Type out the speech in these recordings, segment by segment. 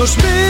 נושמים מזרחית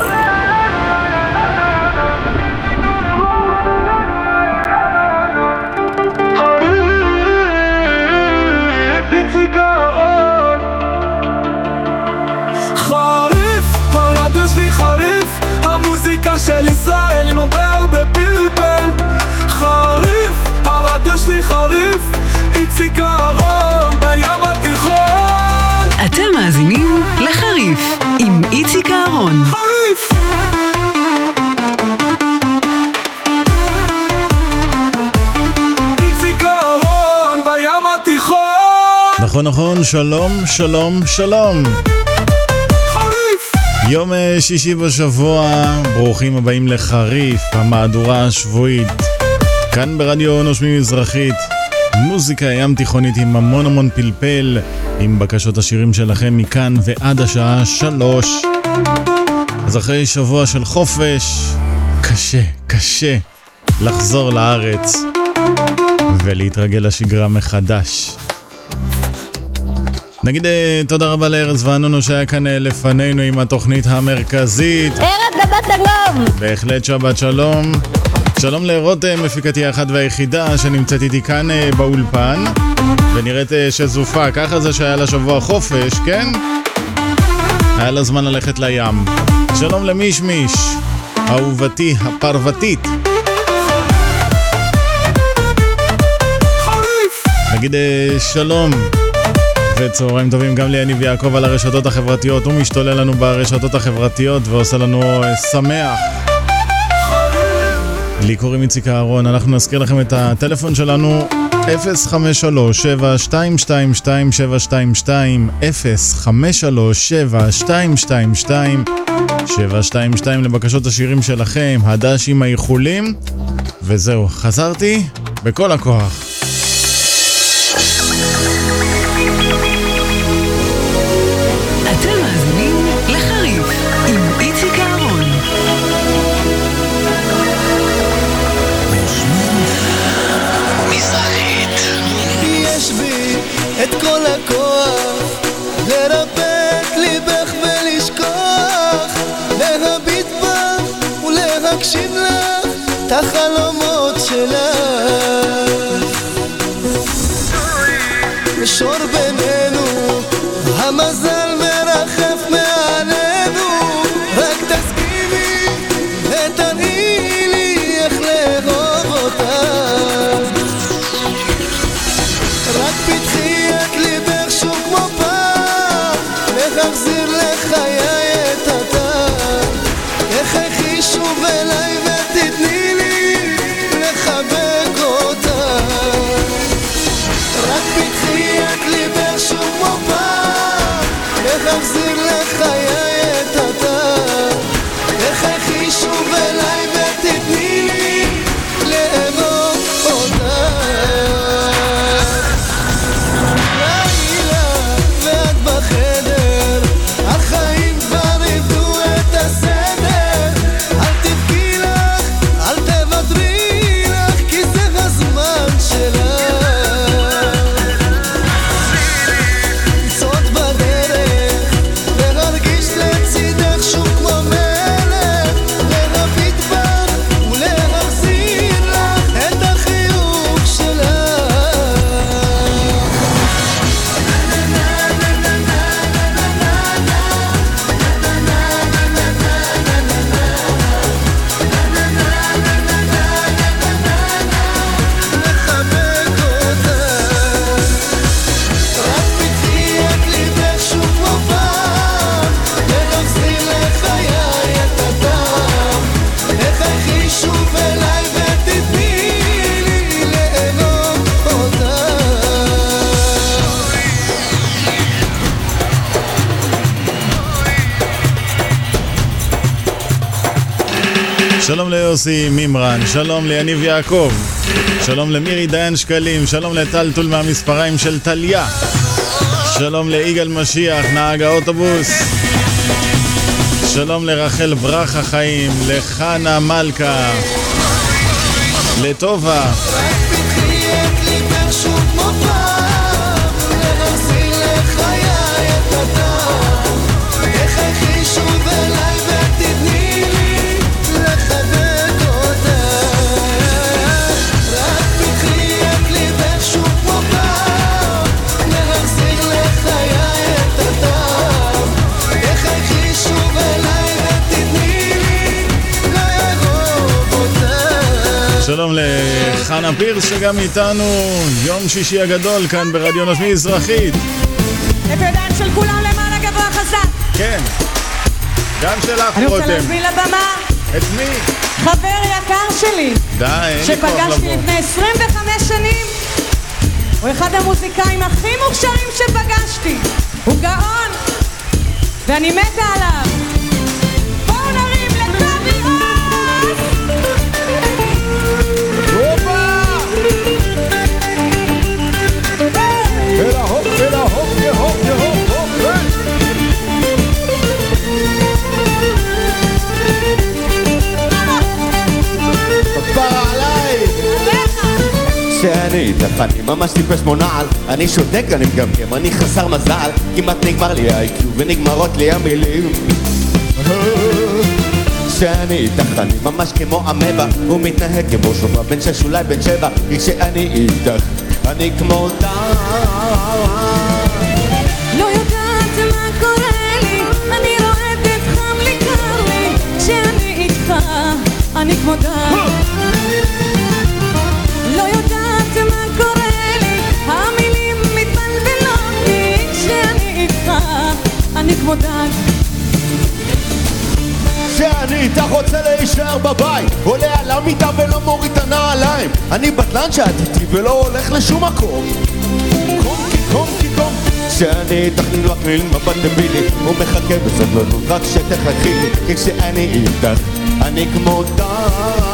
נכון נכון, שלום, שלום, שלום. חריף! יום אה, שישי בשבוע, ברוכים הבאים לחריף, המהדורה השבועית. כאן ברדיו נושמים מזרחית, מוזיקה ים תיכונית עם המון המון פלפל, עם בקשות השירים שלכם מכאן ועד השעה שלוש. אז אחרי שבוע של חופש, קשה, קשה לחזור לארץ ולהתרגל לשגרה מחדש. נגיד אה, תודה רבה לארז וענונו שהיה כאן אה, לפנינו עם התוכנית המרכזית. ארץ לבת שלום! בהחלט שבת שלום. שלום לרותם, מפיקתי האחת והיחידה שנמצאת איתי כאן אה, באולפן ונראית שזופה, ככה זה שהיה לה שבוע חופש, כן? היה לה זמן ללכת לים. שלום למישמיש, אהובתי הפרוותית. נגיד שלום וצהריים טובים גם ליניב יעקב על הרשתות החברתיות. הוא משתולל לנו ברשתות החברתיות ועושה לנו אה, שמח. לי קוראים איציק אהרון, אנחנו נזכיר לכם את הטלפון שלנו 053-722-722 053-722-722 לבקשות השירים שלכם, הדש עם האיחולים. וזהו, חזרתי בכל הכוח החלומות ליוסי מימרן, שלום ליניב יעקב, שלום למירי דיין שקלים, שלום לטלטול מהמספריים של טליה, שלום ליגאל משיח, נהג האוטובוס, שלום לרחל ברכה חיים, לחנה מלכה, לטובה. שלום לחנה פירס שגם איתנו, יום שישי הגדול כאן ברדיו נושמי אזרחית. את הידיים של כולם למען הגבוה חזק. כן, גם שלך רותם. אני רוצה להזמין לבמה. את מי? חבר יקר שלי. די, אין לי כוח לבוא. שפגשתי לפני 25 שנים. הוא אחד המוזיקאים הכי מוכשרים שפגשתי. הוא גאון, ואני מתה עליו. שאני איתך, אני ממש טיפש כמו נעל אני שותק, אני מגמגם, אני חסר מזל. כמעט נגמר לי ה-IQ ונגמרות לי המילים. שאני איתך, אני ממש כמו אמבה הוא מתנהג כמו שובה בן שש אולי בן שבע כי כשאני איתך, אני כמו לא קורה לי אני רועדת חם אני כמו דג. שאני איתך רוצה להישאר בבית. עולה על המיטה ולא מוריד את הנעליים. אני בטלן שאת איתי ולא הולך לשום מקום. קום כי קום כי קום. שאני איתך נמלח לי מבט דבילי ומחכה בסבלנות רק שתחכי לי. כי כשאני איתך אני כמו דג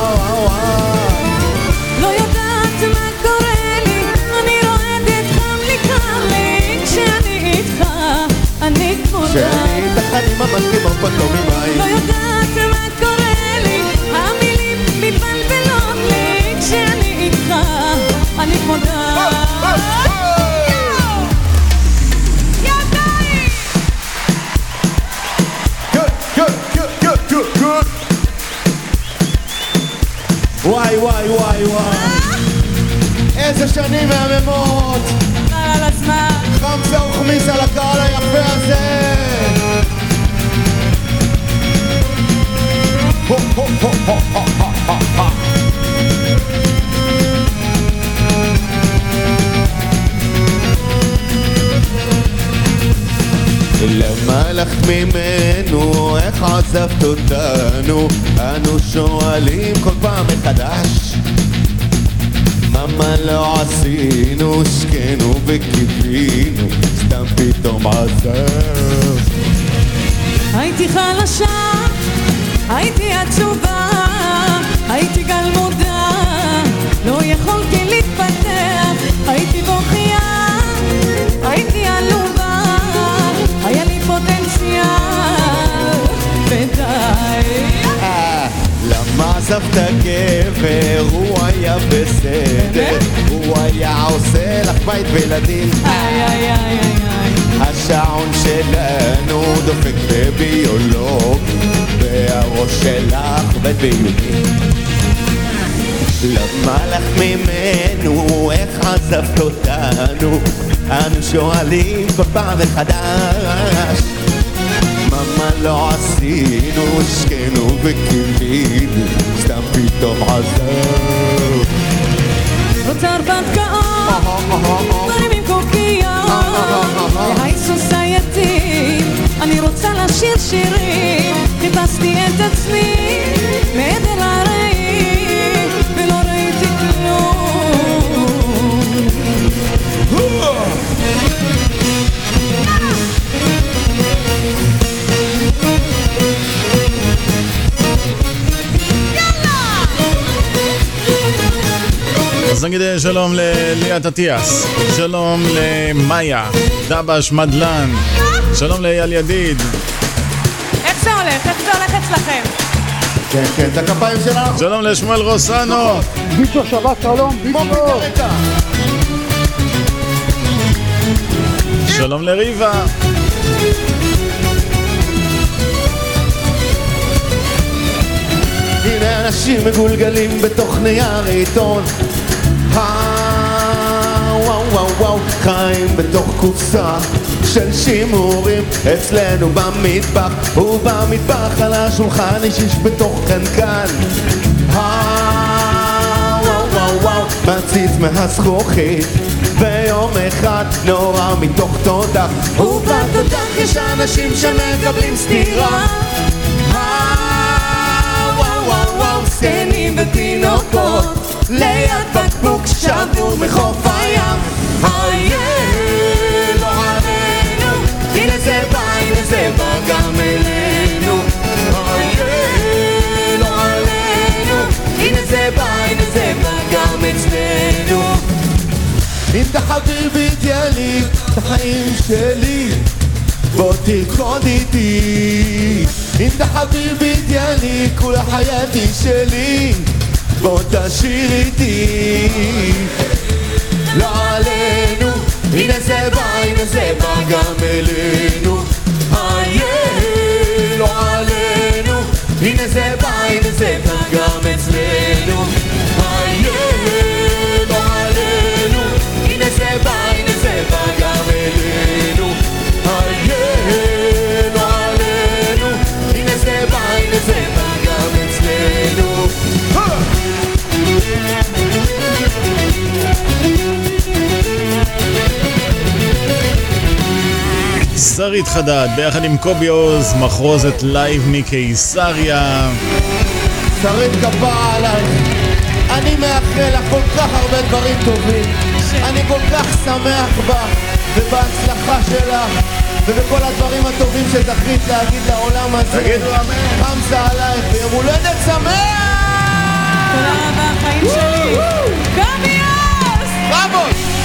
שאני איתך אני ממש כמו פנטומי מים לא יודעת מה קורה לי המילים מתבלבלות לי כשאני איתך. אני כמו וואי וואי וואי וואי. איזה שנים מהממות. על הזמן. חמסה וכמיס על הקהל היפה הזה למה הלכת ממנו? איך עזבת אותנו? אנו שואלים כל פעם מחדש מה לא עשינו, שכנו וקיווינו, סתם פתאום עזב. הייתי חלשה, הייתי עצובה, הייתי גלמודה, לא יכולתי להתפתח, הייתי בוכייה, הייתי עלובה, היה לי פוטנציאל, ודי. למה עזבת גבר? הוא היה בסדר. הוא היה עושה לך בית וילדים איי איי איי איי השעון שלנו דופק בביולוג והראש שלך עובד ביהודי למה לך ממנו? איך עזבת אותנו? אנו שואלים כל פעם מחדש מה לא עשינו, השקנו וקיווינו, סתם פתאום עזב. הרפתקאות, דברים עם קוקיות, והי סוסייטי, אני רוצה לשיר שירים, חיפשתי את עצמי, מעבר להרים, נגיד אה, שלום לליאת אטיאס, שלום למאיה, דבש מדלן, שלום לאייל ידיד. איך זה הולך? איך זה הולך אצלכם? כן, כן, את הכפיים שלנו. שלום לשמואל רוסנו. ביצ'ו שבת שלום, ביצ'ו. שלום לריבה. הנה אנשים מגולגלים בתוך נייר עיתון חיים בתוך קופסה של שימורים. אצלנו במטבח ובמטבח על השולחן יש איש בתוך קנקן. מציץ מהזכוכית ויום אחד נורא מתוך תותח. ובתותח יש אנשים שמקבלים סטירה. זקנים ותינוקות ליד בקבוק שבור מחוף הים איה לא עלינו הנה זה בא הנה זה בא גם אלינו איה לא עלינו הנה זה בא הנה זה בא גם אצלנו אם דחפתי בידי את החיים שלי בוא תרקוד איתי אם דחפתי בידי כול חייתי שלי בוא תשאיר איתי לא עלינו. הנה זה בא הנה זה בא גם אלינו. איה לא עלינו. הנה זה בא הנה זה בא גם אצלנו שרית חדד, ביחד עם קובי עוז, מחרוזת live מקיסריה. שרית כפרה עלייך אני מאחל לך כל כך הרבה דברים טובים אני כל כך שמח בך ובהצלחה שלך ובכל הדברים הטובים שזכית להביא לעולם הזה תגידו אמן. חמסה עלייך ויום הולדת שמח! תודה רבה, חיים שלי. קובי עוז! בראבו!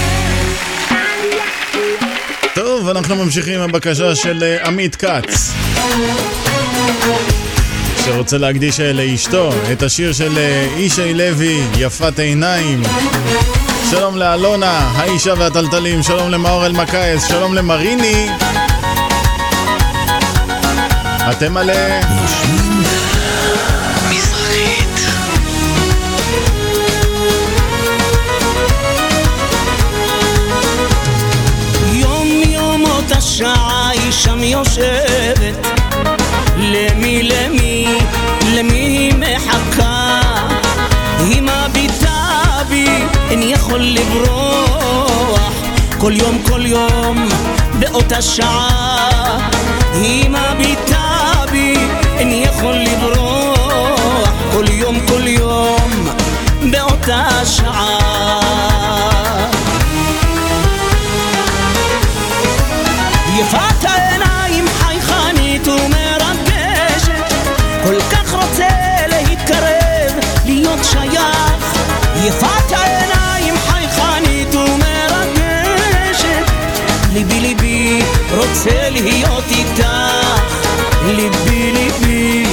טוב, אנחנו ממשיכים עם הבקשה של אה, עמית כץ. שרוצה להקדיש אה, לאשתו את השיר של אה, ישי לוי, יפת עיניים. שלום לאלונה, האישה והטלטלים, שלום למאור אלמקייס, שלום למריני. אתם מלא... שעה היא שם יושבת למי למי למי היא מחכה? היא מביטה בי אין יכול לברוח. כל יום כל יום באותה שעה. היא מביטה בי אין יכול לברוח. כל יום כל יום באותה שעה יפת העיניים חייכנית ומרגשת. ליבי ליבי רוצה להיות איתך. ליבי ליבי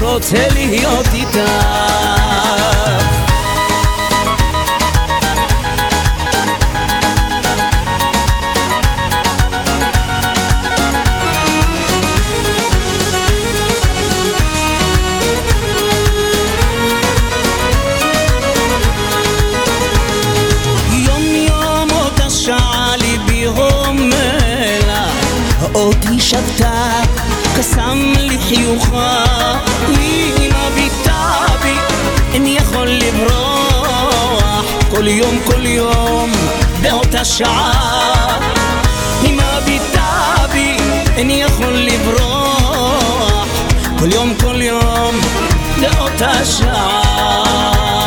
רוצה להיות איתך קסם לי חיוכה היא מביטה בי אין יכול לברוח. כל יום כל יום באותה שעה. היא מביטה בי אין יכול לברוח. כל יום כל יום באותה שעה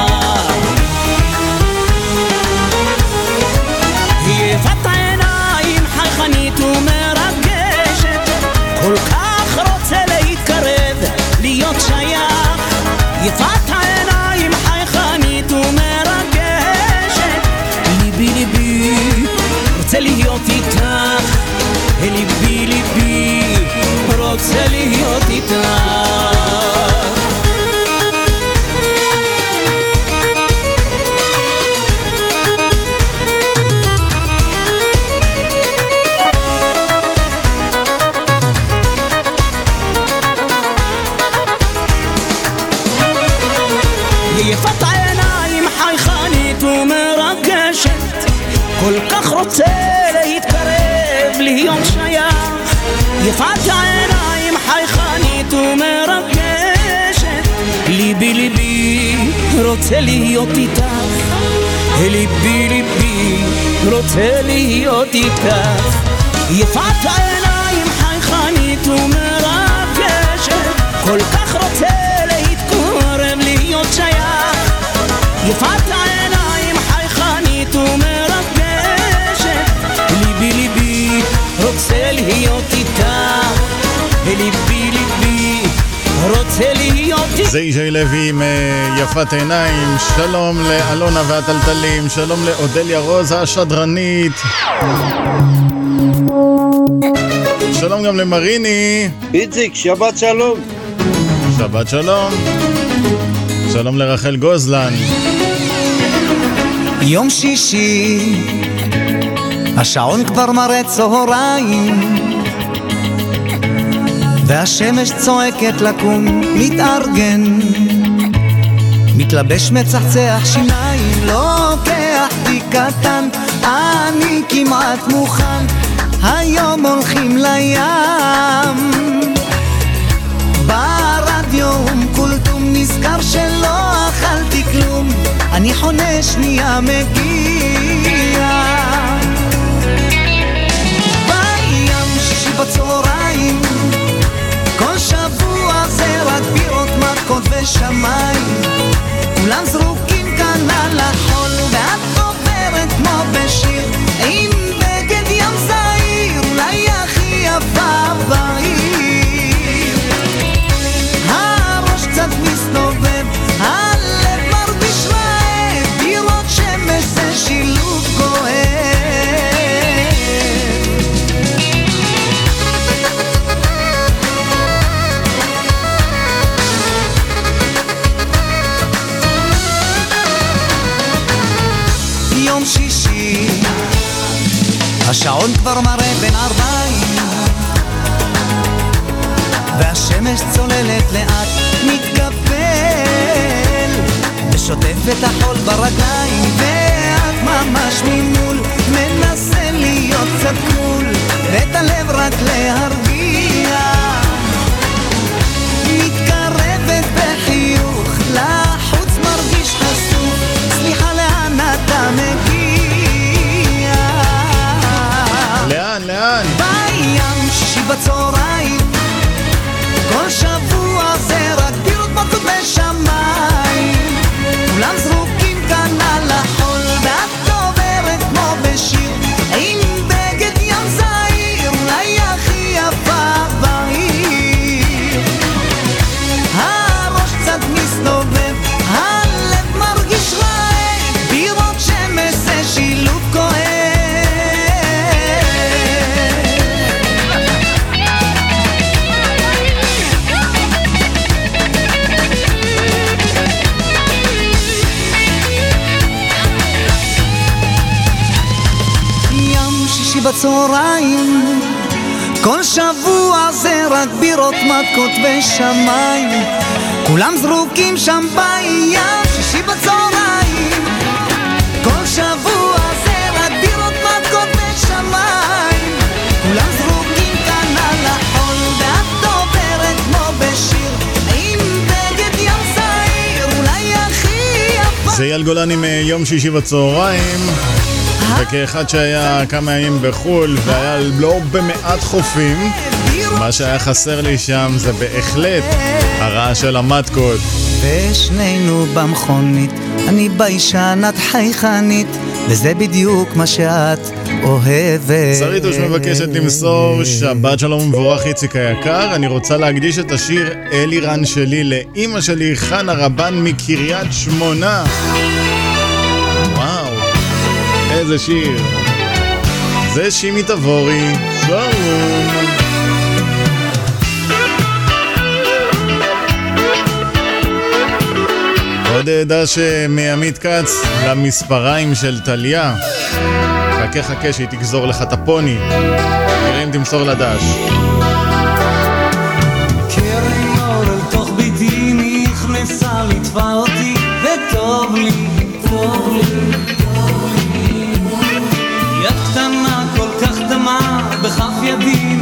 להיות איתך. יפת העיניים חייכנית ומרגשת, כל כך זה ישי לוי עם אה, יפת עיניים, שלום לאלונה והטלטלים, שלום לאודליה רוז השדרנית. שלום גם למריני. איציק, שבת שלום. שבת שלום. שלום לרחל גוזלן. יום שישי, השעון כבר מראה צהריים, והשמש צועקת לקום, מתארגן, מתלבש מצחצח שיניים, לוקח תיק קטן, אני כמעט מוכן, היום הולכים לים. ברדיו אום כולתום נזכר שלא אכלתי כלום. אני חונה שנייה מגיע מכות ושמיים כולם זרוקים השעון כבר מראה בין ארבעים והשמש צוללת לאט, מתקפל ושוטף את החול ברגליים ואת ממש ממול מנסה להיות קצת קול ואת הלב רק להרגיע בצהריים. כל שבוע זה רק בירות מכות בשמיים. כולם זרוקים שישי בצהריים. כל שבוע זה רק בירות מכות ושמיים. כולם זרוקים שם בים שישי בצהריים. כל שבוע זה רק בירות מכות ושמיים. כולם זרוקים כאן על החול ואת עוברת כמו בשיר. עם בגד ים זעיר אולי הכי יפה. זה אייל גולן עם אה, יום שישי בצהריים. וכאחד שהיה כמה ימים בחו"ל והיה לא במעט חופים, מה שהיה חסר לי שם זה בהחלט הרעש של המטקות. ושנינו במכונית, אני ביישן, את חייכנית, וזה בדיוק מה שאת אוהבת. שריטוש מבקשת למסור שבת שלום ומבורך איציק היקר, אני רוצה להקדיש את השיר אלירן שלי לאימא שלי חנה רבן מקריית שמונה. איזה שיר. זה שימי תבורי, שלום. עוד דש מעמית כץ למספריים של טליה. חכה חכה שהיא תגזור לך את הפוני. נראה אם תמסור לה דש. נכנסה לי, טוב לי begaf je die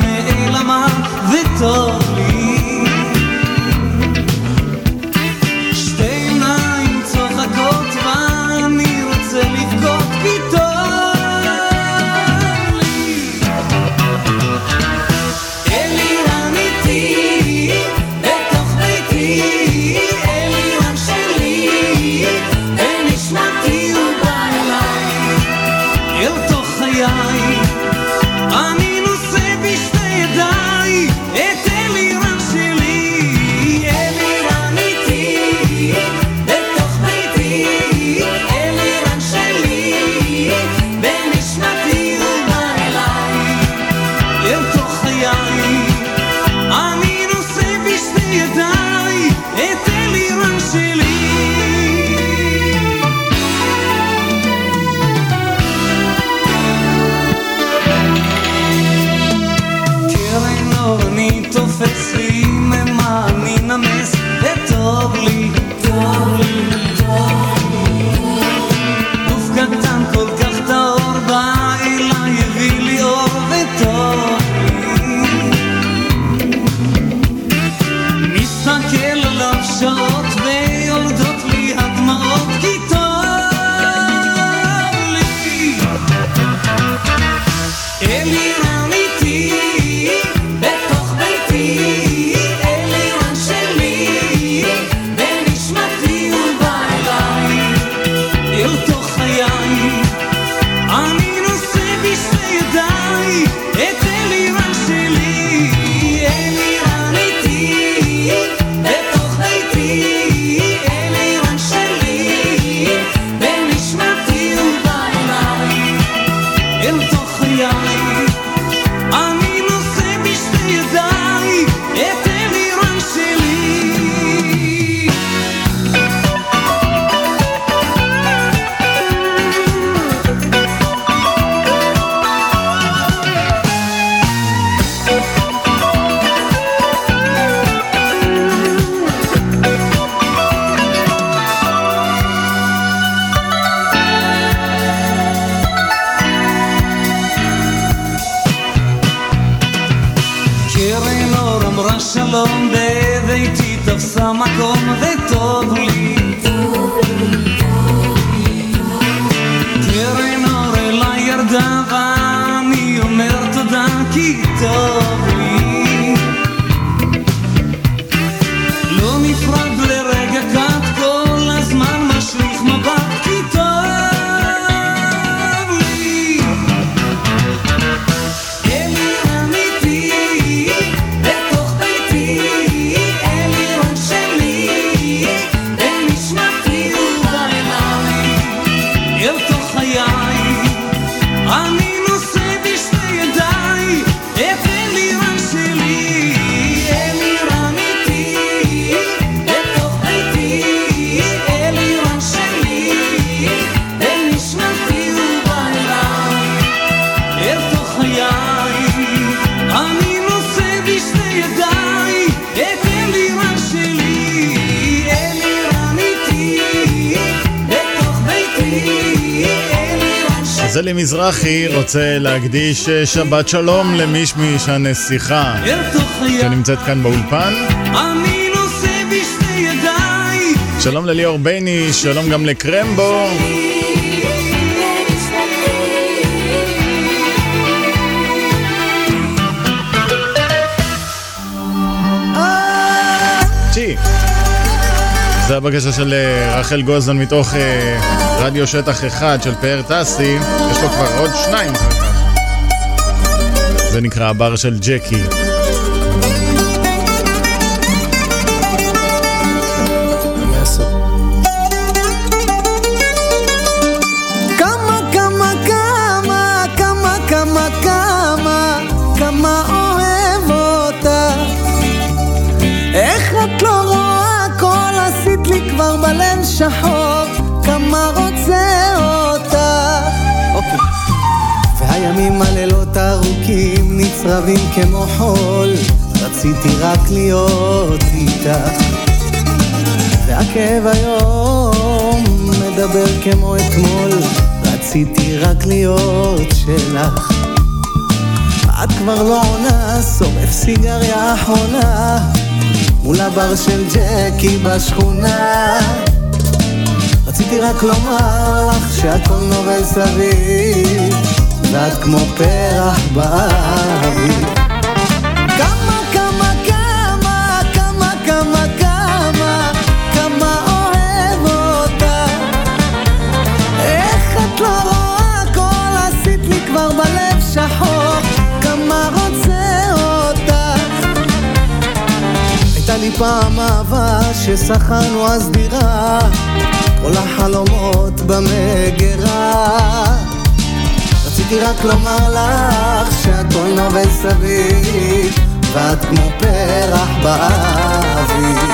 מזרחי רוצה להקדיש אה, שבת שלום למישמיש הנסיכה שנמצאת כאן באולפן. שלום לליאור בייני, שלום גם לקרמבו. זה הבקשה של אה, רחל גוזן מתוך אה, רדיו שטח אחד של פאר טסי, יש לו כבר עוד שניים זה נקרא הבר של ג'קי. שחור, כמה רוצה אותך. אוקיי. והימים הלילות ארוכים נצרבים כמו חול, רציתי רק להיות איתך. והכאב היום מדבר כמו אתמול, רציתי רק להיות שלך. את כבר לא עונה, שורף סיגריה אחרונה, מול הבר של ג'קי בשכונה. רציתי רק לומר לך שהכל נובל סביב ואת כמו פרח את לא פעם אהבה ששכרנו אז דירה כל החלומות במגירה. רציתי רק לומר לך שהכל נובד סביב ואת כמו פרח באוויר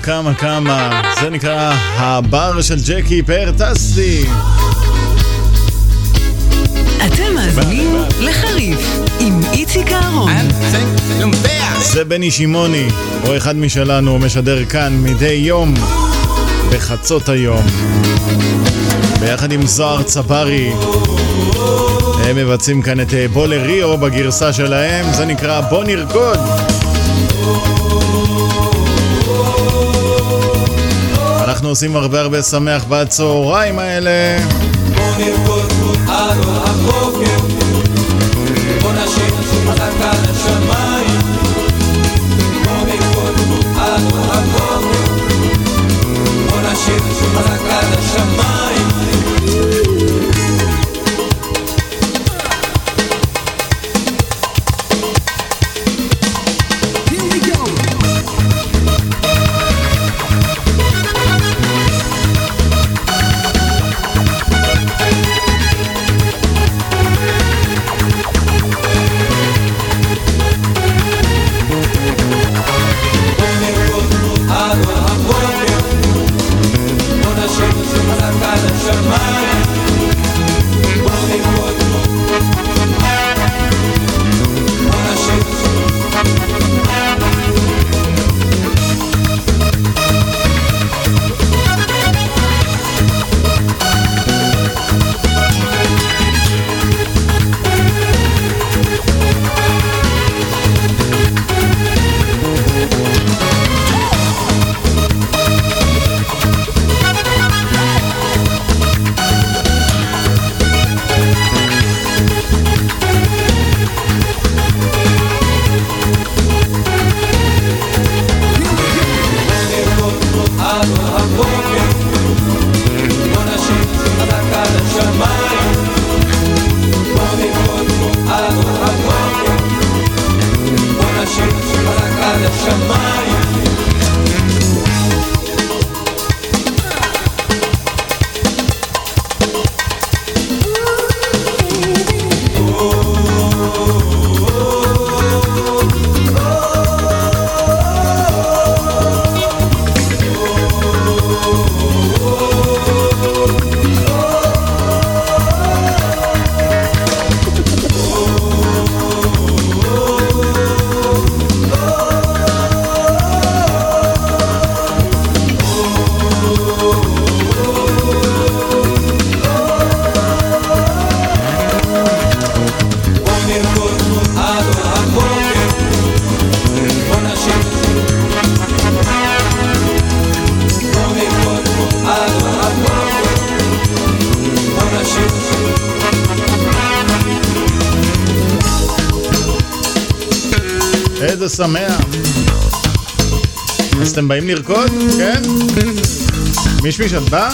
כמה, כמה, כמה. זה נקרא הבר של ג'קי פאר טסטי. אתם מאזינים לחריף עם איציק אהרון. זה בני שמעוני, או אחד משלנו, משדר כאן מדי יום, בחצות היום. ביחד עם זוהר צברי. הם מבצעים כאן את אה, בוא לריו בגרסה שלהם, זה נקרא בוא נרקוד. אנחנו עושים הרבה הרבה שמח בצהריים האלה. בוא נרקוד אור הבוקר. בוא נשאיר חזק על השמיים בוא נרקוד אור הבוקר. בוא נשאיר חזק על השמח. אז אתם באים לרקוד? כן? מישמיש, את באה?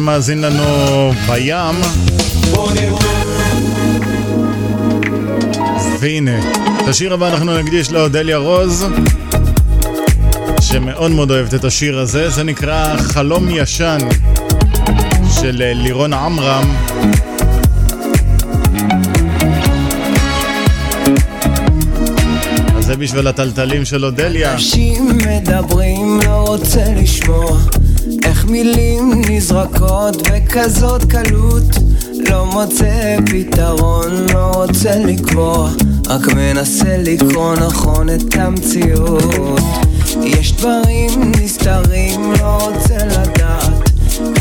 שמאזין לנו בים. והנה, את השיר הבא אנחנו נקדיש לאודליה רוז, שמאוד מאוד אוהבת את השיר הזה, זה נקרא חלום ישן של לירון עמרם. זה בשביל הטלטלים של אודליה. אנשים מדברים, לא רוצה לשמוע מילים נזרקות בכזאת קלות. לא מוצא פתרון, לא רוצה לקבוע רק מנסה לקרוא נכון את המציאות. יש דברים נסתרים, לא רוצה לדעת.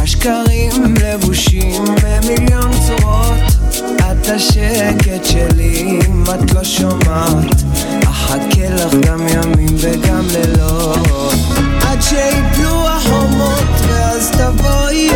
השקרים לבושים במיליון צורות. את השקט שלי אם את לא שומעת אחכה לך גם ימים וגם לילות. עד שיפלו החומות ואז תבואי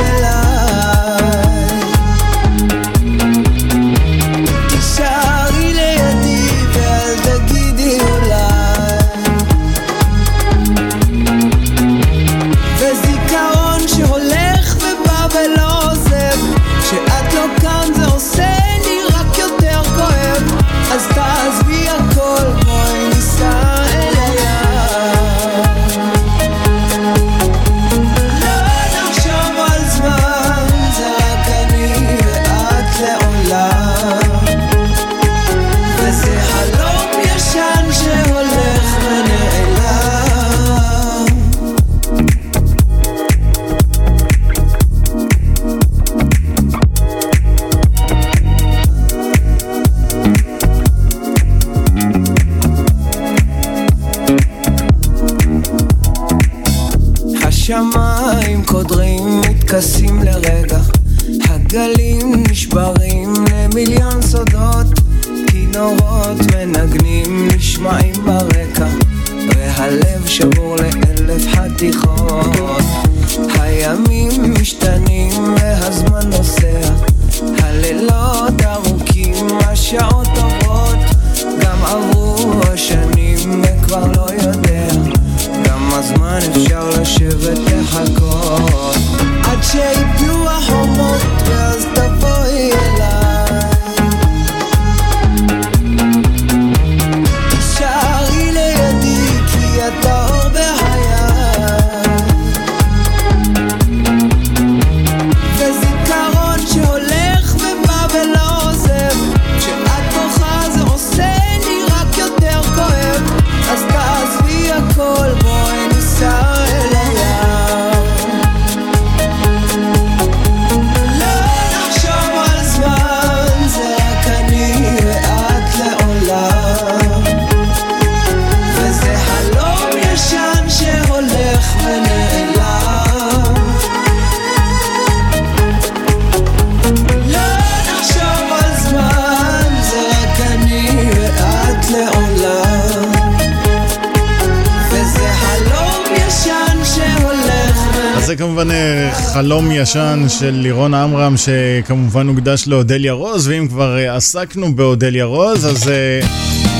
חלום ישן של לירון עמרם שכמובן הוקדש לאודליה רוז ואם כבר אה, עסקנו באודליה רוז אז uh,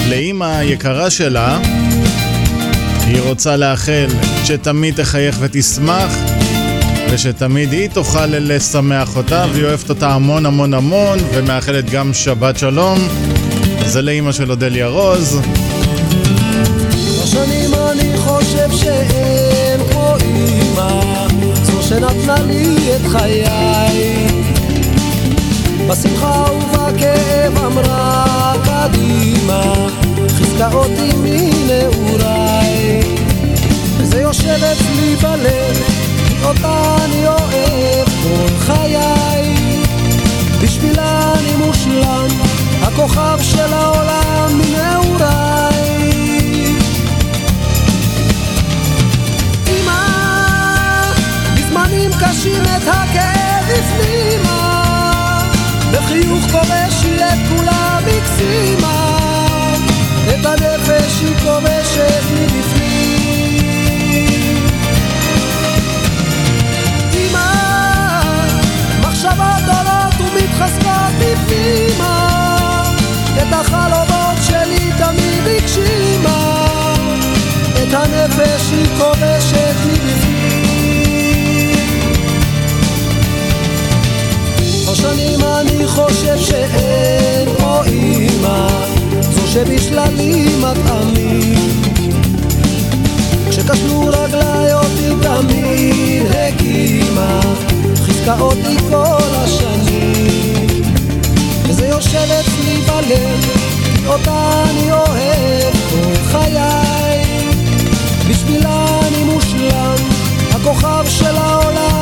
לאימא היקרה שלה היא רוצה לאחל שתמיד תחייך ותשמח ושתמיד היא תוכל לשמח אותה והיא אוהבת אותה המון המון המון ומאחלת גם שבת שלום. זה לאימא של אודליה רוז. בשנים אני חושב שאין כמו אימא זו שנתנה לי את חיי. בשמחה ובכאב אמרה קדימה חיזקה אותי מנעוריי. וזה יושב אצלי בלב כי אותה אני אוהב כל חיי. בשבילה אני מושלם הכוכב של העולם מנעוריי קשים את הכאב הפנימה בחיוך כובש היא את כולם הקסימה את הנפש היא כובשת מבפנים. אמא, מחשבות עולות ומתחזקות בפנימה. את החלומות שלי תמיד הגשימה. את הנפש היא כובשת בשנים אני חושב שאין כמו אימא זו שבשללי מטעמים כשכשלו רגליי אותי תמיד הקימה חיזקה אותי כל השנים. וזה יושב אצלי בלב אותה אני אוהב כל חיי. בשבילה אני מושלם הכוכב של העולם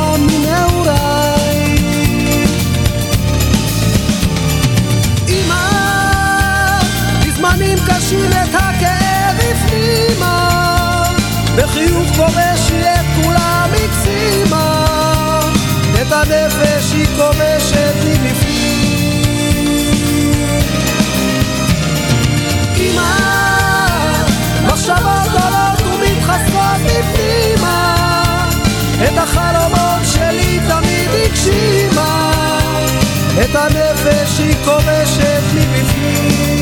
קשים את הכאב הפנימה. בחיוך כובש היא את כולם הקסימה את הנפש היא כובשת מבפנים אמא, מחשבות עולות ומתחזקות בפנימה. את החלומות שלי תמיד הגשימה. את הנפש היא כובשת מבפנים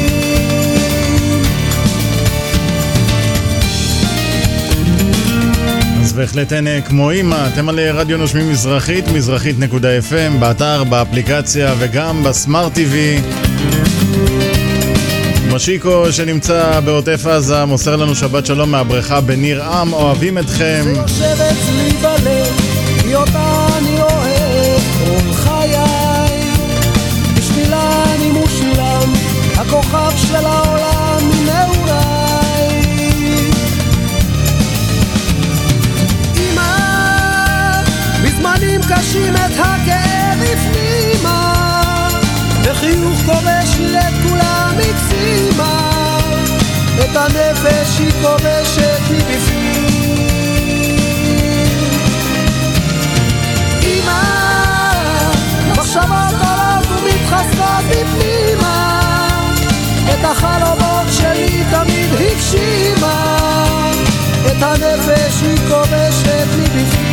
אז בהחלט אין אה, כמו אימא, אתם על אה, רדיו נושמים מזרחית, מזרחית.fm, באתר, באפליקציה וגם בסמארט TV. משיקו שנמצא בעוטף עזה מוסר לנו שבת שלום מהבריכה בניר עם, אוהבים אתכם. מושלם, הכוכב של העולם קשים את הכאב הפנימה, בחיוך כובש היא את כולם הקסימה, את הנפש היא כובשת מבפנים. אמא, מחשבות עולות ומתחזקות בפנימה, את החלומות שלי תמיד הגשימה, את הנפש היא כובשת מבפנים.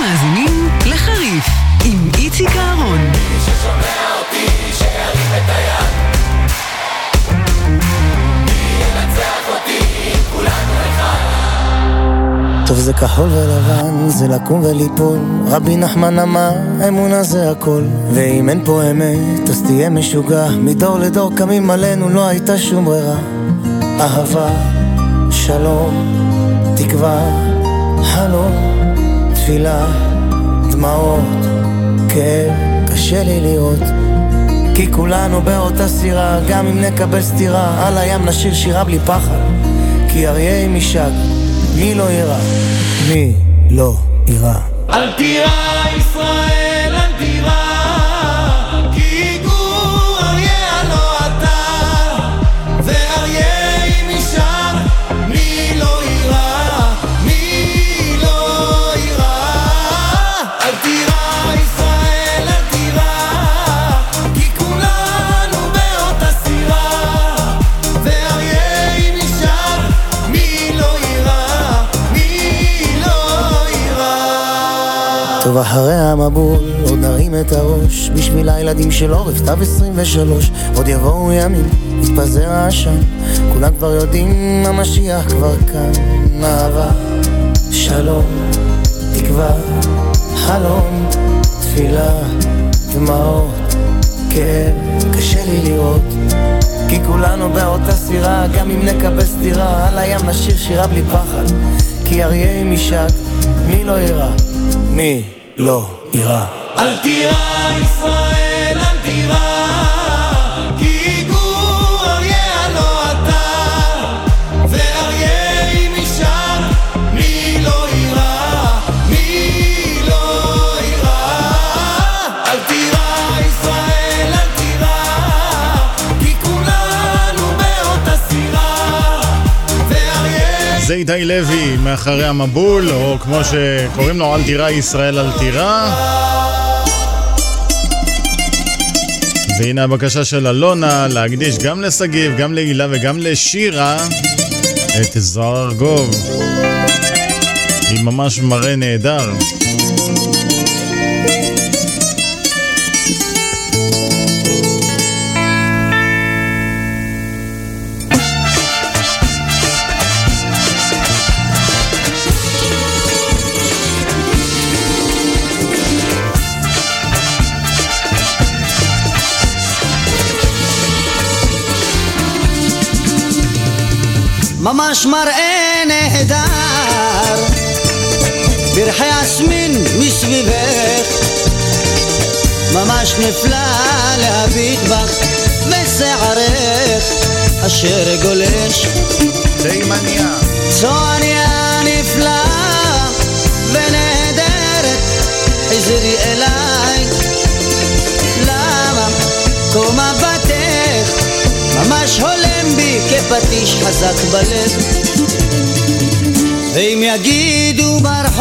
מאזינים לחריף עם איציק אהרון. טוב זה כחול ולבן, זה לקום וליפול. רבי נחמן אמר, אמונה זה הכל. ואם אין פה אמת, אז תהיה משוגע. מדור לדור קמים עלינו, לא הייתה שום ברירה. אהבה, שלום, תקווה, חלום, תפילה, דמעות, כאב, קשה לי לראות כי כולנו באותה סירה, גם אם נקבל סטירה על הים נשיר שירה בלי פחד כי אריה עם אישק מי לא יירא? מי לא יירא? אל תירא אחרי המבול עוד נרים את הראש. בשביל הילדים של עורף תו 23 עוד יבואו ימים, יתפזר העשן. כולם כבר יודעים המשיח כבר כאן. אהבה, שלום, תקווה, חלום, תפילה, דמעות, כאב, קשה לי לראות כי כולנו באותה סירה, גם אם נקבל סטירה על הים נשיר שירה בלי פחד. כי אריה עם אישק, מי לא יירא? מי לא יירא? אל תירא ישראל, זה איתי לוי מאחרי המבול, או כמו שקוראים לו, אל תירא ישראל אל תירא. והנה הבקשה של אלונה להקדיש גם לשגיב, גם להילה וגם לשירה את זוהר ארגוב. היא ממש מראה נהדר. ממש מראה נהדר. פרחי יסמין מסביבך ממש נפלא להביט בך בשערך אשר גולש תימניה. צועניה נפלא ונהדרת חזרי אליי ממש הולם בי כפטיש חזק בלב. ואם יגידו ברחוב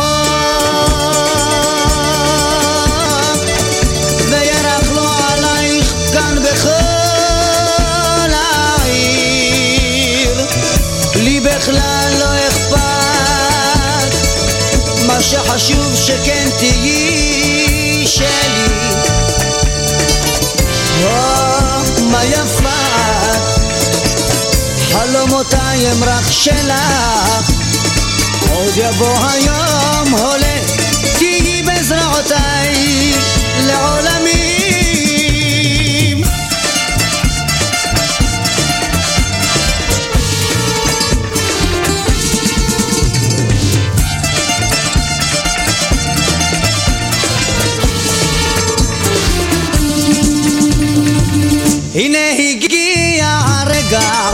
וירחלו עלייך כאן בכל העיר. לי בכלל לא אכפת מה שחשוב שכן תהיי שלי. מה יפה חלומותיי הם רק שלך. עוד יבוא היום הולך תהיי בזרועותיי לעולמים. הנה הגיע הרגע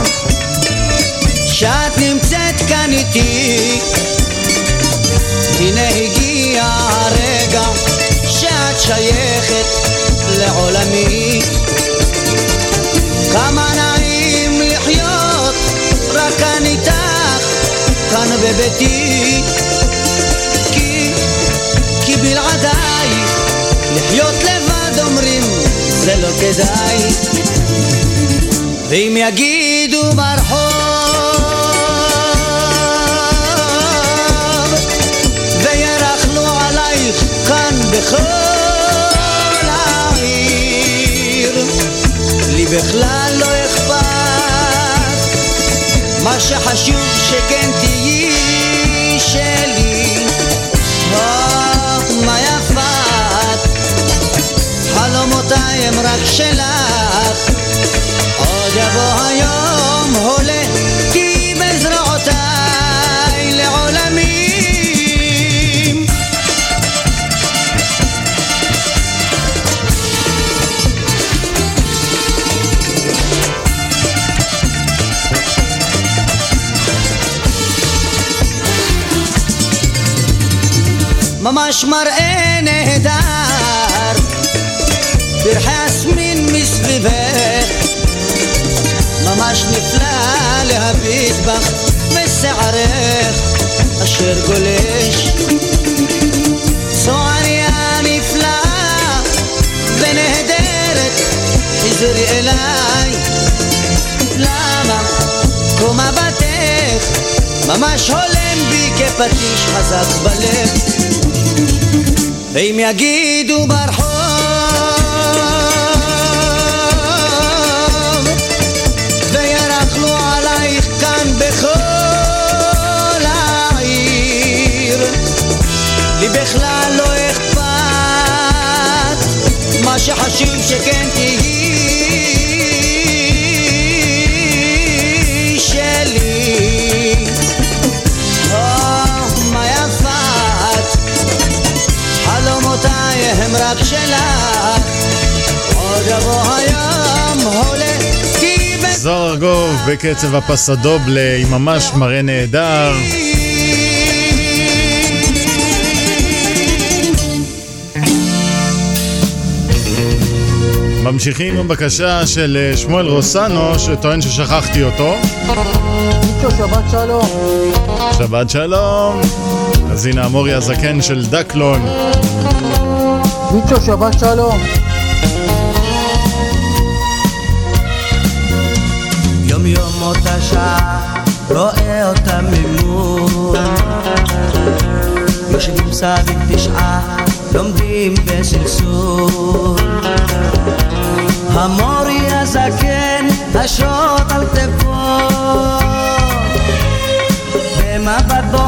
שאת נמצאת כאן איתי. הנה הגיע הרגע שאת שייכת לעולמי. כמה נעים לחיות רק כאן איתך כאן בביתי. כי, כי בלעדייך לחיות לבד אומרים זה לא כדאי. ואם יגידו ברחוב בכל העיר. לי בכלל לא אכפת. מה שחשוב שכן תהיי שלי ממש מראה נהדר. פרחי יסמין מסביבך ממש נפלא להביט בך בשערך אשר גולש. צועניה נפלאה ונהדרת חזרי אליי. למה? כה מבטך ממש הולם בי כפטיש חזק בלב אם יגידו ברחוב וירחלו עלייך כאן בכל העיר לי בכלל לא אכפת. מה שחשוב שכן תהיי זוהר ארגוב בקצב הפסדובלה עם ממש מראה נהדר. ממשיכים עם בקשה של אה, שמואל רוסנו שטוען ששכחתי אותו. שבת שלום. שבת שלום. אז הנה המורי הזקן של דקלון. מיצ'ו, שבת שלום. יום יום אותה שעה, רואה אותה ממול. יושבים סביב תשעה, לומדים בסלסול. המורי הזקן, השוט על כתפו. במבט בוחן,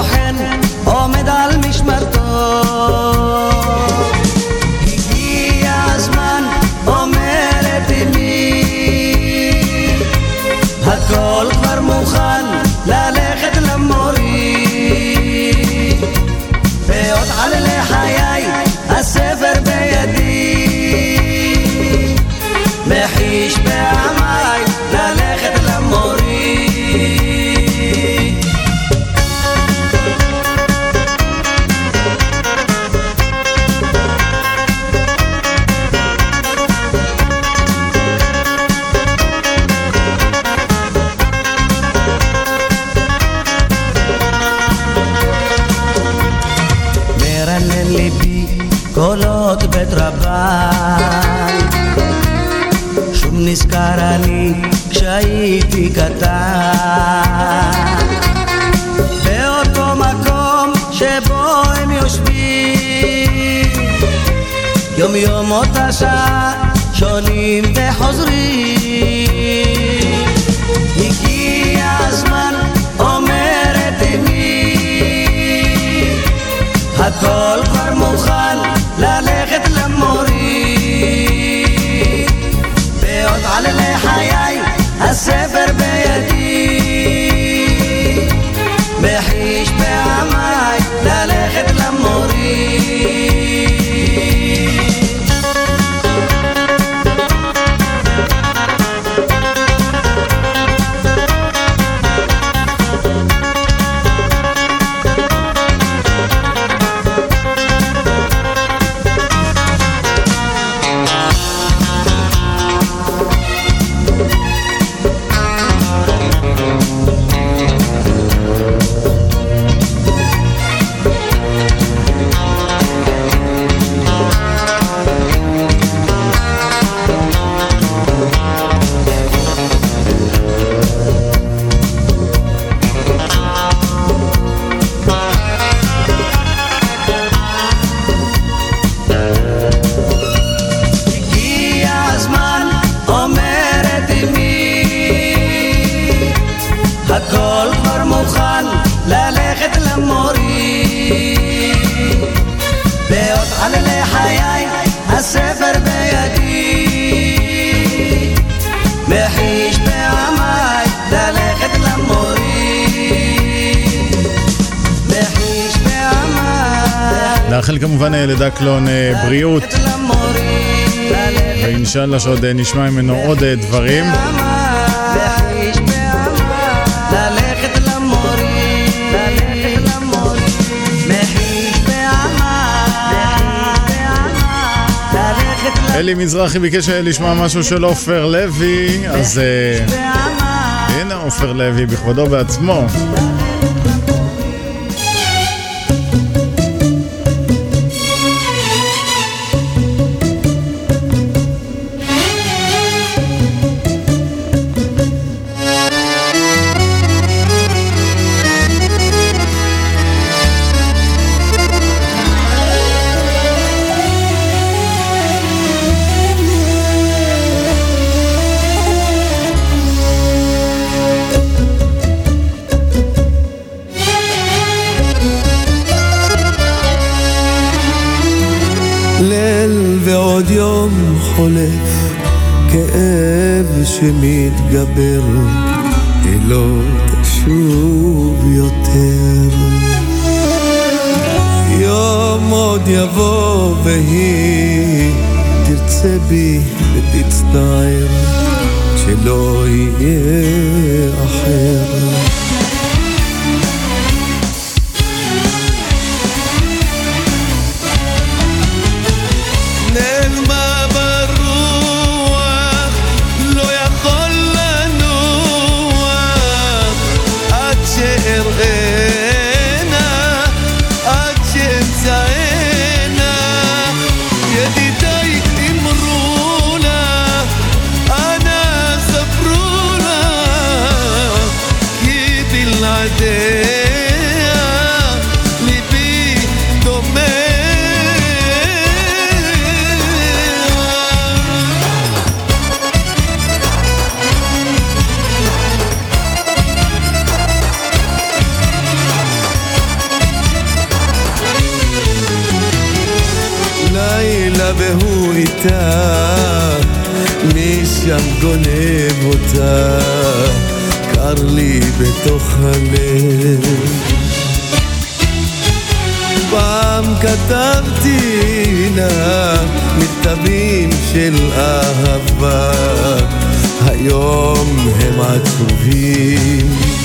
יום יום אותה שעה שונים וחוזרים. הגיע הזמן אומרת אמי הכל כבר מוכן כמובן אה, בריאות, ואינשאללה שעוד אה, נשמע ממנו עוד אה, דברים. אלי מזרחי ביקש לשמוע משהו של עופר לוי, אז הנה עופר לוי בכבודו בעצמו. חולף, כאב שמתגבר, היא לא תשוב יותר. יום עוד יבוא והיא תרצה בי ותצטער, שלא יהיה אחר. והוא איתה, מי שם גונב אותה, קר לי בתוך הלב. פעם כתבתי לה מכתבים של אהבה, היום הם עצובים.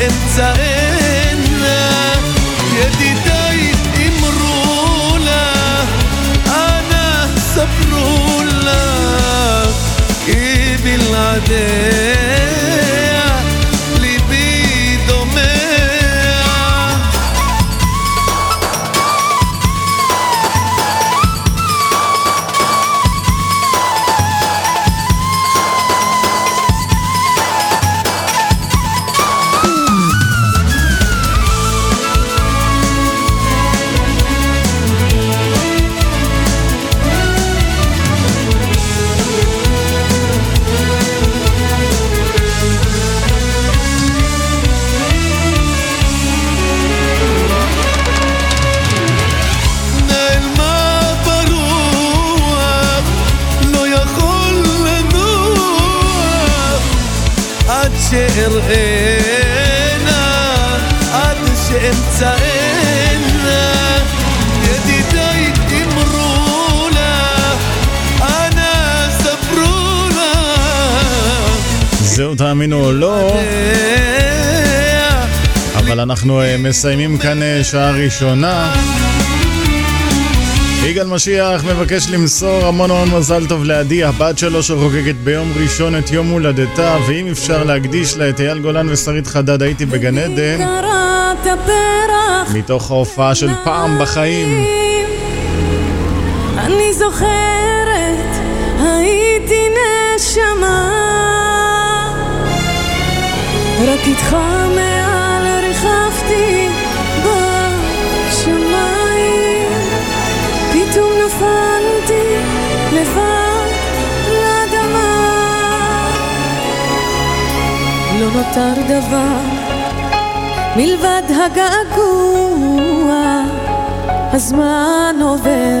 עד שאמצאנה. ידידיי אמרו לה, אנא ספרו לה, כי בלעדיה תאמינו או לא, אבל אנחנו אה, מסיימים כאן אה, שעה ראשונה. יגאל משיח מבקש למסור המון המון מזל טוב לעדי, הבת שלו שחוגגת ביום ראשון את יום הולדתה, ואם אפשר להקדיש לה את אייל גולן ושרית חדד, הייתי בגן עדן, מתוך ההופעה של פעם בחיים. רק איתך מעל ריחפתי בשמיים. פתאום נפלתי לבד לאדמה. לא נותר דבר מלבד הגעגוע. הזמן עובר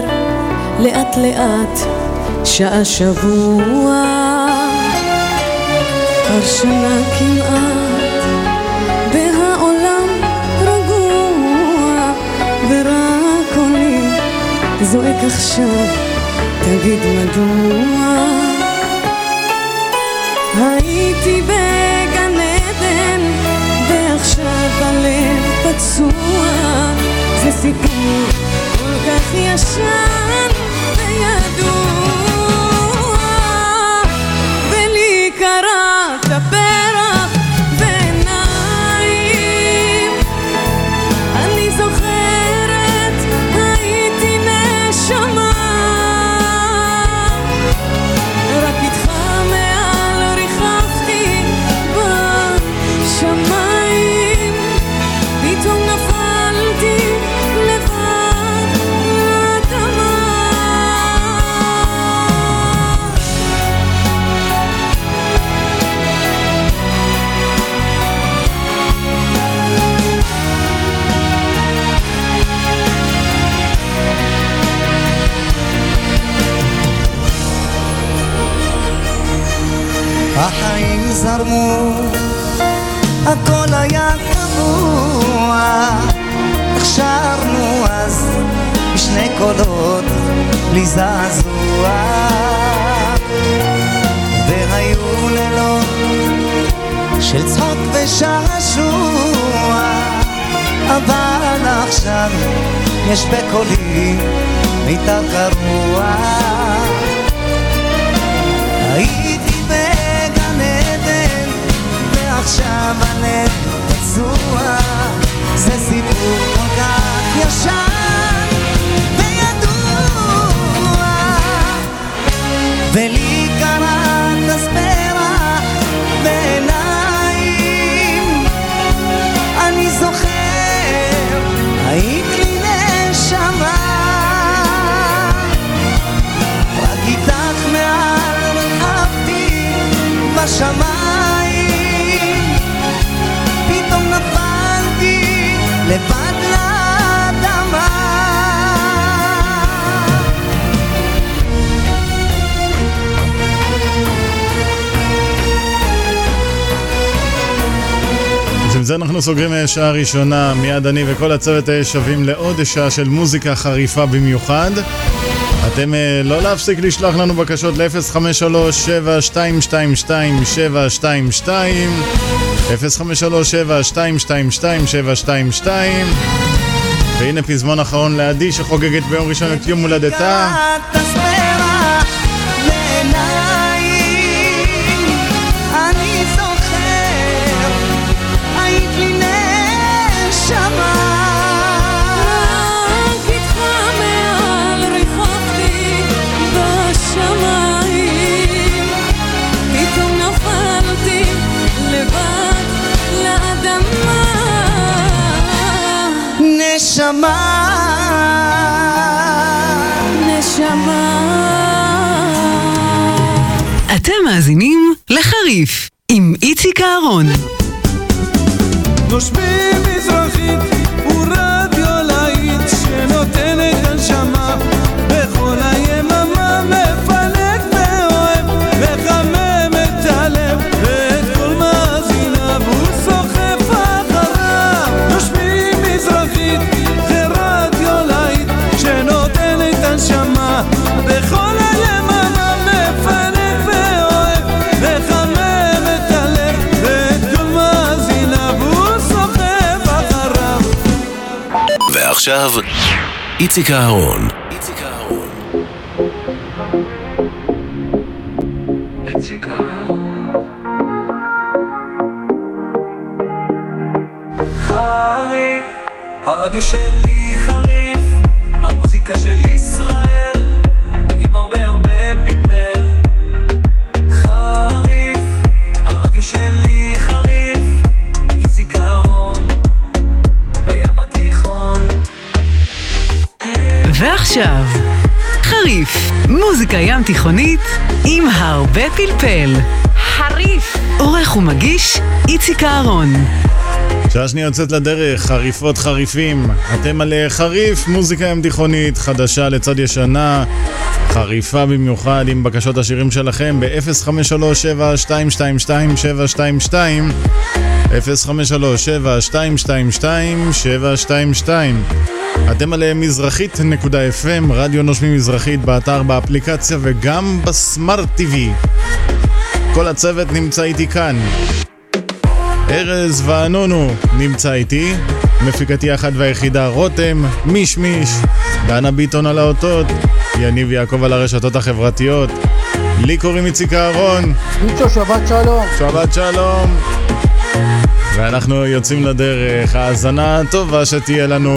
לאט לאט שעה שבוע. כבר שנה כמעט זועק עכשיו תגיד מדוע. הייתי בגן עדן ועכשיו הלב פצוע. זה סיפור כל כך ישן זרמו, הכל היה קבוע, איך שרנו אז בשני קולות, בלי זעזוע. והיו לילות של צחוק ושעשוע, אבל עכשיו יש בקולי מיתר גרוע. בשמיים פתאום נפלתי לבד עם זה אנחנו סוגרים אה, שעה ראשונה, מיד אני וכל הצוות אה, שווים לעוד שעה של מוזיקה חריפה במיוחד. אתם אה, לא להפסיק לשלוח לנו בקשות ל-053-7222-722 053-7222-722 והנה פזמון אחרון לעדי שחוגגת ביום ראשון את יום הולדתה מאזינים לחריף עם איציק אהרון. נושמים מזרחית הוא ועכשיו, איציק אהרון. ועכשיו, חריף, מוזיקה ים תיכונית עם הרבה פלפל. חריף. עורך ומגיש איציק אהרון. שעה שנייה יוצאת לדרך, חריפות חריפים. אתם על אה, חריף, מוזיקה ים תיכונית, חדשה לצד ישנה, חריפה במיוחד עם בקשות השירים שלכם ב-053-7222-722 053-7222-722 אתם על אה, מזרחית.fm, רדיו נושמים מזרחית, באתר, באפליקציה וגם בסמארט TV. כל הצוות נמצא איתי כאן. ארז וענונו נמצא איתי, מפיקתי האחת והיחידה רותם, מיש מיש, דנה ביטון על האותות, יניב יעקב על הרשתות החברתיות, לי קוראים איציק אהרון, מיצ'ו, שבת שלום. שבת שלום, ואנחנו יוצאים לדרך, האזנה טובה שתהיה לנו.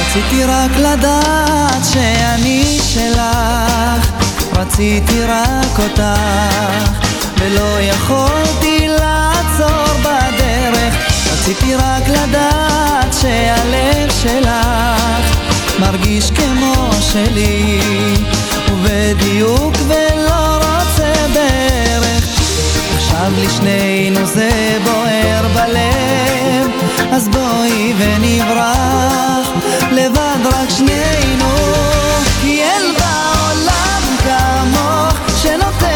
רציתי רק לדעת שאני שלך, רציתי רק אותך, ולא יכולתי לעצור בדרך, רציתי רק לדעת שהלב שלך מרגיש כמו שלי ובדיוק ולא רוצה בערך עכשיו לשנינו זה בוער בלב אז בואי ונברח לבד רק שנינו כי אין בעולם כמוך שנותנת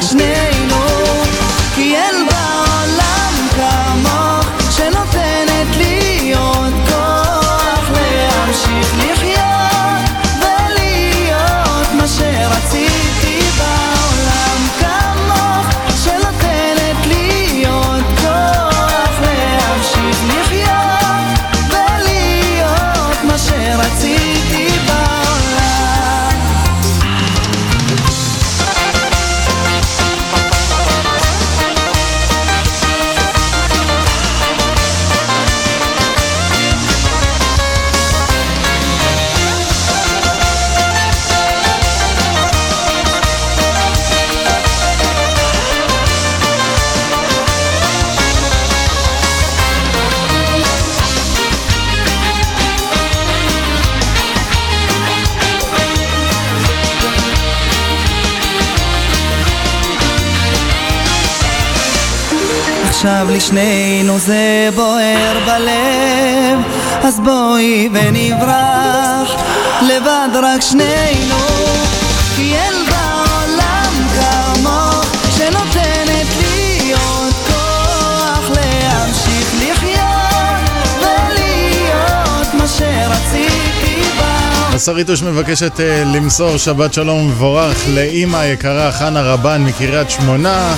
לבד רק עכשיו לשנינו זה בוער בלב. אז בואי ונברח לבד רק שנינו. כי אין בעולם כמוך שנותנת לי עוד כוח להמשיך לחיות ולהיות מה שרציתי בעולם השריטוש מבקשת אה, למסור שבת שלום מבורך לאימא היקרה חנה רבן מקריית שמונה.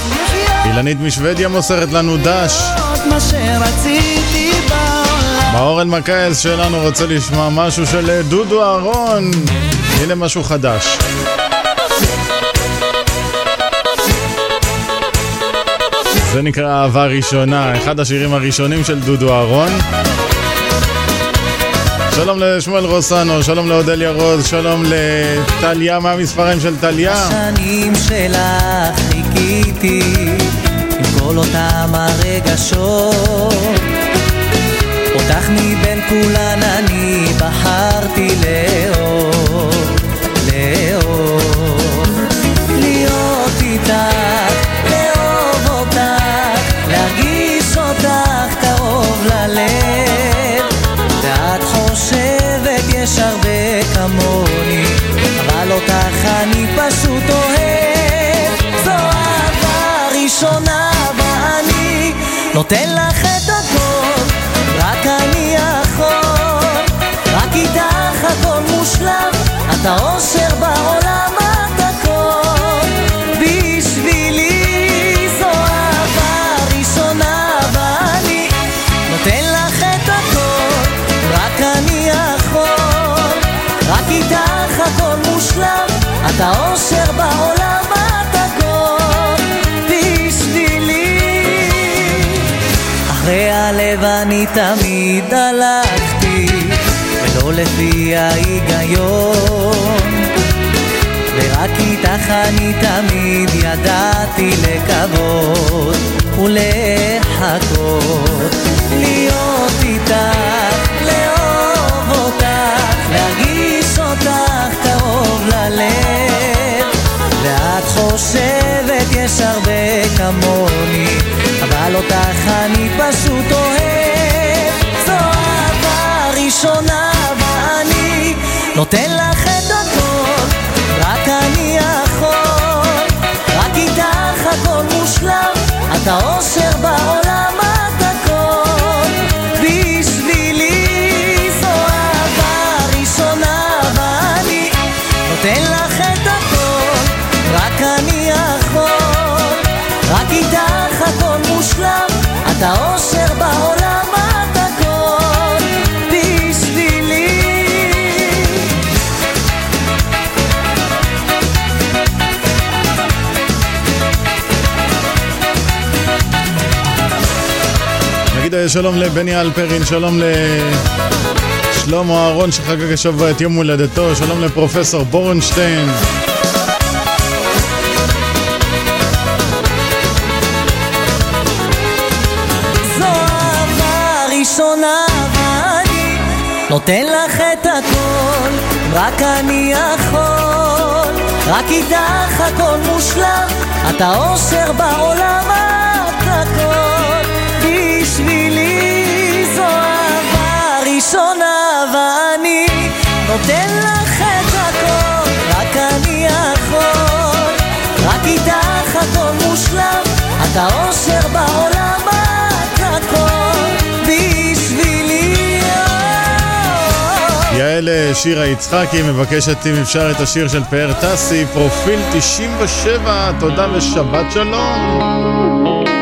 אילנית משוודיה מוסרת לנו דש. מה שרציתי בעולם מאור אלמקייס שלנו רוצה לשמוע משהו של אה, דודו אהרון. הנה משהו חדש. זה נקרא אהבה ראשונה, אחד השירים הראשונים של דודו אהרון. שלום לשמואל רוסנו, שלום לאודליה רוז, שלום לטליה, מה המספרים של טליה? השנים שלך חיכיתי כל אותם הרגשות. אותך מבין כולן אני בחרתי לאהוב, נותן לך את הכל רק אני יכול. רק איתך הכל מושלם את האושר בעולם את הכל בשבילי זו אהבה ראשונה ואני נותן לך את הכל רק אני יכול. רק איתך הכל מושלם את האושר אני תמיד הלכתי ולא לפי ההיגיון. ורק איתך אני תמיד ידעתי לקוות ולחכות. להיות איתך, לאהוב אותך, להרגיש אותך קרוב ללב. ואת חושבת יש הרבה כמוני אבל אותך אני פשוט אוהב ראשונה ואני נותן לך את הכל, רק אני יכול, רק איתך הכל מושלם, אתה אושר בעולם את הכל, בשבילי זו אהבה ראשונה ואני נותן לך את הכל, רק אני יכול, רק איתך הכל מושלם, אתה אושר שלום לבני אלפרין, שלום לשלמה אהרון שחגג השבוע את יום הולדתו, שלום לפרופסור בורנשטיין. נותן לך את הכל, רק אני יכול, רק איתך הכל מושלם, אתה אושר בעולם, את אהבה ראשונה ואני נותן לך את הכל, רק אני יכול, רק איתך הכל מושלם, אתה אושר בעולם, את הכל, בשבילי יעל אה, שירה יצחקי מבקשת אם אפשר את השיר של פאר טסי, פרופיל 97, תודה ושבת שלום.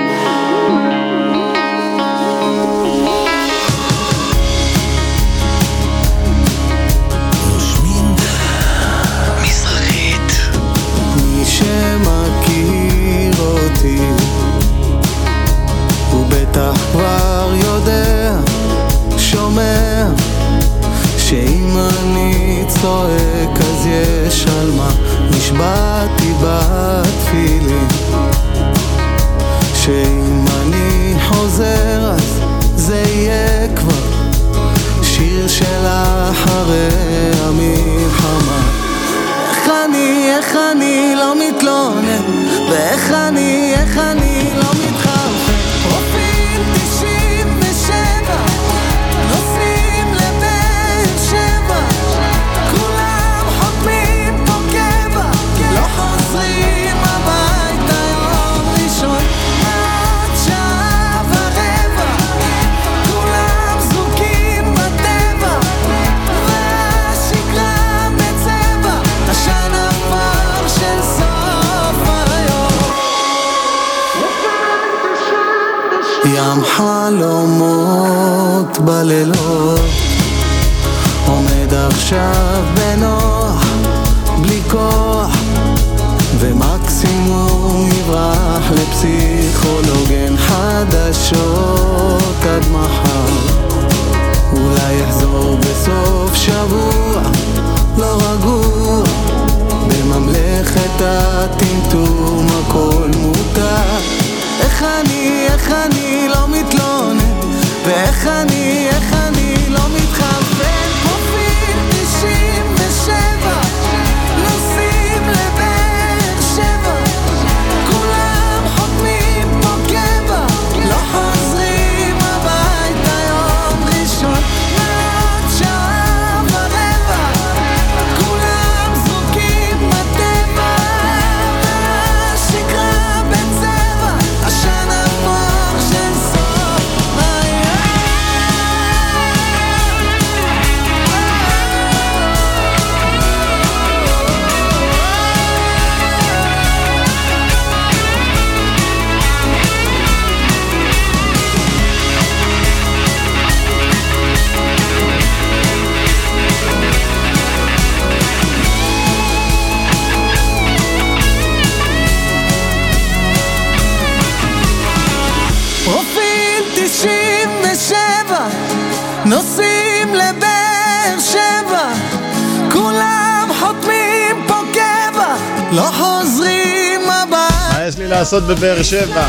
שבע?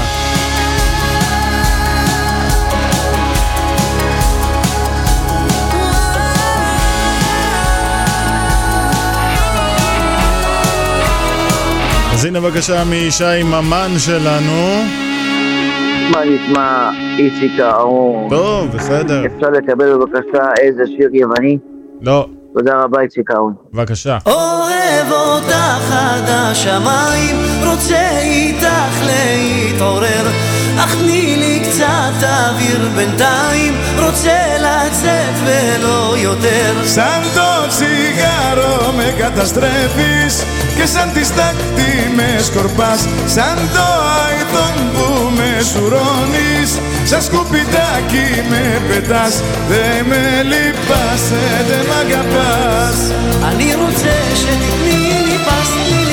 אז הנה בבקשה מישי ממן שלנו. מה נשמע איציק אהרון? טוב, בסדר. אפשר לקבל בבקשה איזה שיר יווני? לא. תודה רבה איציק אהרון. בבקשה. אוהב אותך עד השמיים, רוצה איתך להתחתן תני לי קצת אוויר בינתיים, רוצה לצאת ולא יותר. Σαν το τσιγάρο με καταστρέφεις Και σαν τη στάχτη με σκορπάς Σαν το αητόν που με σουρώνεις Σαν σκουπιδάκι με πετάς Δε με λυπάσαι, δε μ' αγαπάς. Αν η σε την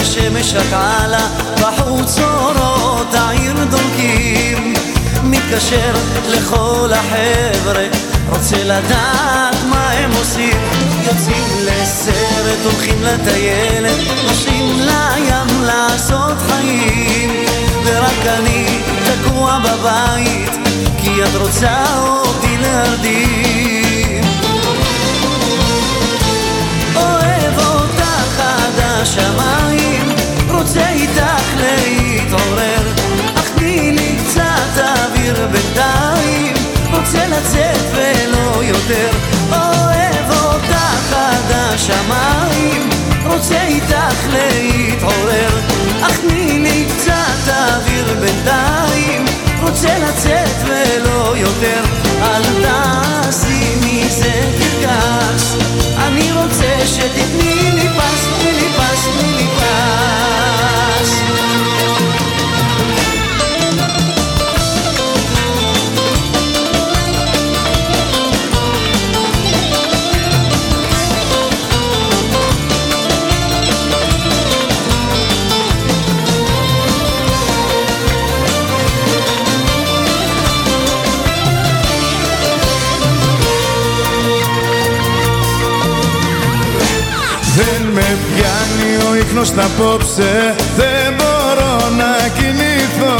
השמש שקעה לה, בחוץ אורות העיר דולקים. מתקשר לכל החבר'ה, רוצה לדעת מה הם עושים. יוצאים לסרט, הולכים לטיילת, נוסעים לים לעשות חיים. ורק אני תקוע בבית, כי את רוצה אותי להרדים. אוהב אותך עד השמיים, רוצה איתך להתעורר, אך תני לי קצת אוויר בינתיים, רוצה לצאת ולא יותר. אוהב אותך עד השמיים, רוצה איתך להתעורר, אך תני לי קצת אוויר בינתיים, רוצה לצאת ולא יותר. אל תעשי מזה קרקס, אני רוצה שתתני לי פס, תני לי פס, תני לי πιάνει ο ίχνος τα απόψε Δεν μπορώ να κινηθώ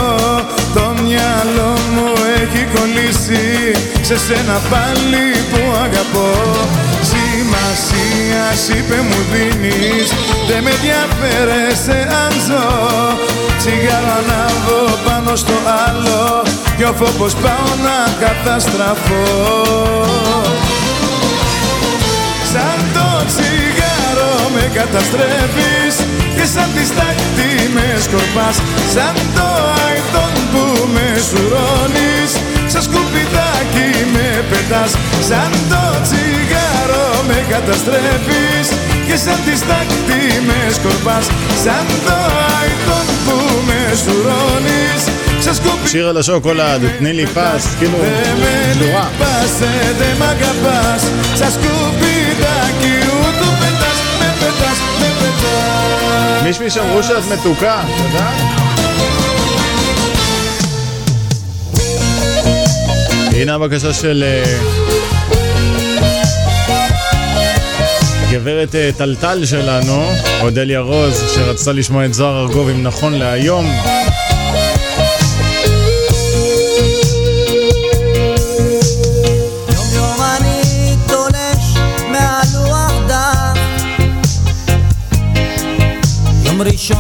Το μυαλό μου έχει κολλήσει Σε σένα πάλι που αγαπώ. Σημασίας είπε μου δίνεις Δεν με ενδιαφέρεσαι αν ζω. Τσιγάρο ανάβω πάνω στο άλλο Κι ο φόβος πάω να καταστραφώ. Σαν το τσιγάρο με καταστρέφεις και σαν τη στάχτη με σκορπάς σαν το αϊτόν που με σουρώνεις. Σαν σκουπιδάκι με πετάς σαν το τσιγάρο με καταστρέφεις. Και σαν τη στάχτη με σκορπάς σαν το αϊτόν που με σουρώνεις. Σίγα το chocolade, την les passe, que non. Ne me מישמי שאמרו שאת מתוקה, את יודעת? הנה הבקשה של אה, גברת אה, טלטל שלנו, אודליה רוז, שרצתה לשמוע את זוהר ארגוב עם נכון להיום. יום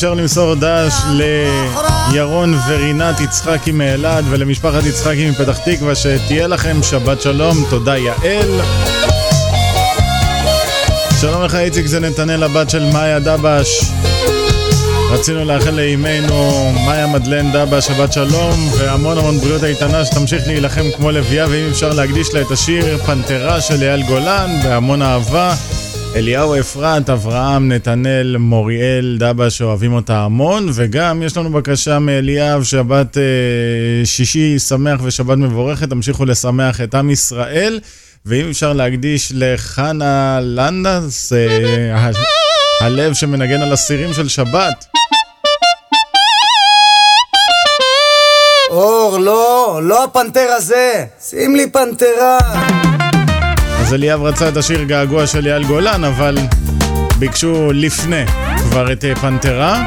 אפשר למסור דש לירון ורינת יצחקי מאלעד ולמשפחת יצחקי מפתח תקווה שתהיה לכם שבת שלום, תודה יעל. שלום לך איציק, זה נתנאל הבת של מאיה דבש. רצינו לאחל לאימנו מאיה מדלן דבש שבת שלום והמון המון בריאות איתנה שתמשיך להילחם כמו לביאה ואם אפשר להקדיש לה את השיר פנתרה של אייל גולן בהמון אהבה אליהו אפרת, אברהם, נתנאל, מוריאל, דבא שאוהבים אותה המון, וגם יש לנו בקשה מאליאב, שבת אה, שישי שמח ושבת מבורכת, תמשיכו לשמח את עם ישראל, ואם אפשר להקדיש לחנה לנדס, אה, הלב שמנגן על הסירים של שבת. אור, לא, לא הפנתר הזה, שים לי פנתרה. אז אליאב רצה את השיר געגוע של אייל גולן, אבל ביקשו לפני כבר את אה, פנתרה.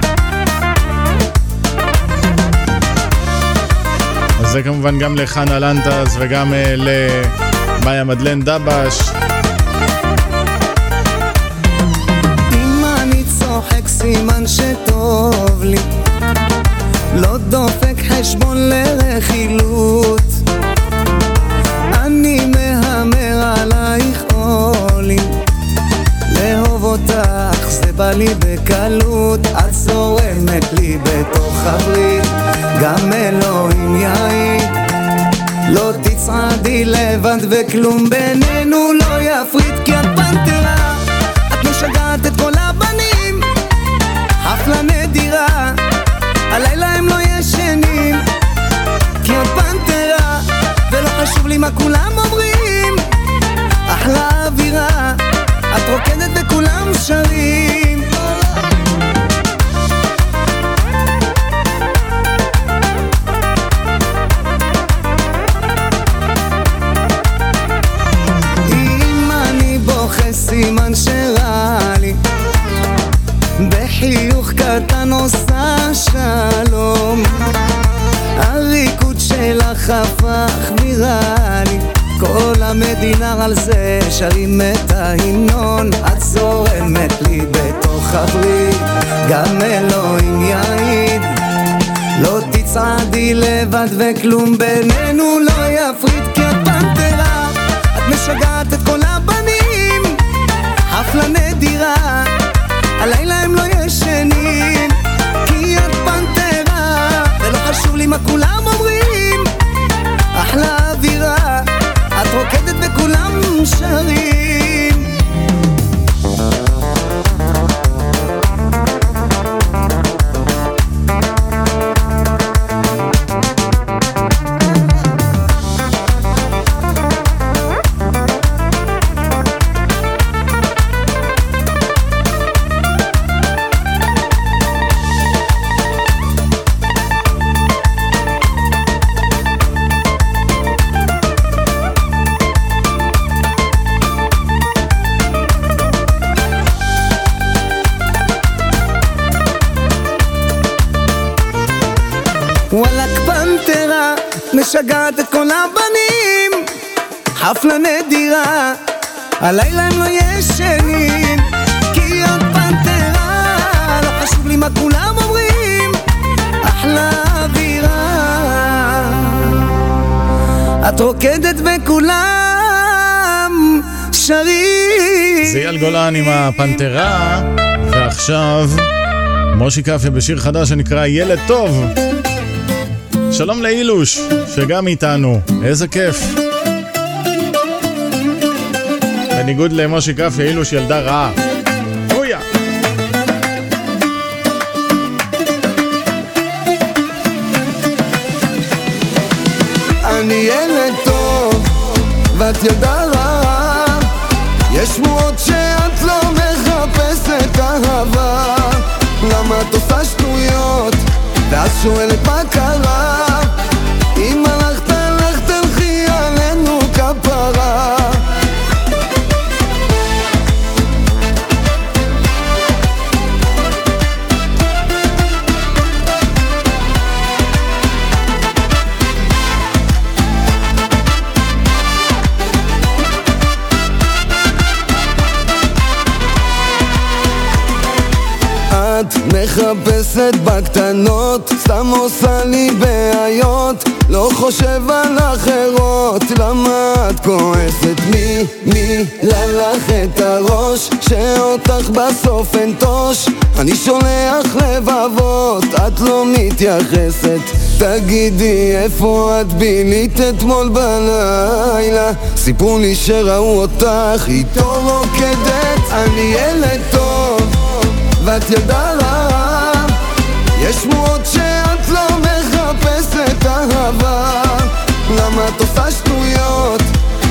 אז זה כמובן גם לחנה לנטס וגם uh, למאיה מדלן דבש. סימן שטוב לי לא דופק חשבון לרכילות עולים לאהוב אותך זה בא לי בקלות את זורמת לי בתוך הברית. גם אלוהים יעיד. לא תצעדי לבד וכלום בינינו לא יפריד כי את פנתרה. את משגעת את כל הבנים. חפלה נדירה הלילה הם לא ישנים. כי את פנתרה ולא חשוב לי מה כולם אומרים אחלה אווירה את רוקדת וכולם שרים. אם אני בוכה סימן שרע לי. בחיוך קטן עושה שלום. הריקוד שלך הפך כל המדינה על זה שרים את ההמנון. את זורמת לי בתוך הברית גם אלוהים יעיד. לא תצעדי לבד וכלום בינינו לא יפריד כי את פנתרה. את משגעת את כל הבנים חפלה נדירה הלילה הם לא ישנים כי את פנתרה. ולא חשוב לי מה כולם אומרים אחלה אווירה את רוקדת וכולם שרים משגעת את כל הבנים חפלה נדירה הלילה הם לא ישנים כי את פנתרה לא חשוב לי מה כולם אומרים אחלה אווירה את רוקדת וכולם שרים זה אייל גולן עם הפנתרה, ועכשיו מושי קפיה בשיר חדש שנקרא ילד טוב. שלום לאילוש, שגם איתנו, איזה כיף. בניגוד למשה כפי, אילוש ילדה רעה. אני ילד טוב, ואת ילדה רעה יש שמועות ואז שואלת מה בקטנות, סתם עושה לי בעיות. לא חושב על אחרות, למה את כועסת? מי, מי לך את הראש, שאותך בסוף אנטוש אני שולח לבבות, את לא מתייחסת. תגידי איפה את בילית אתמול בלילה? סיפרו לי שראו אותך איתו רוקדת אני ילד טוב ואת ילדה למה את עושה שטויות?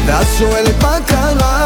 ואז שואלת מה קרה?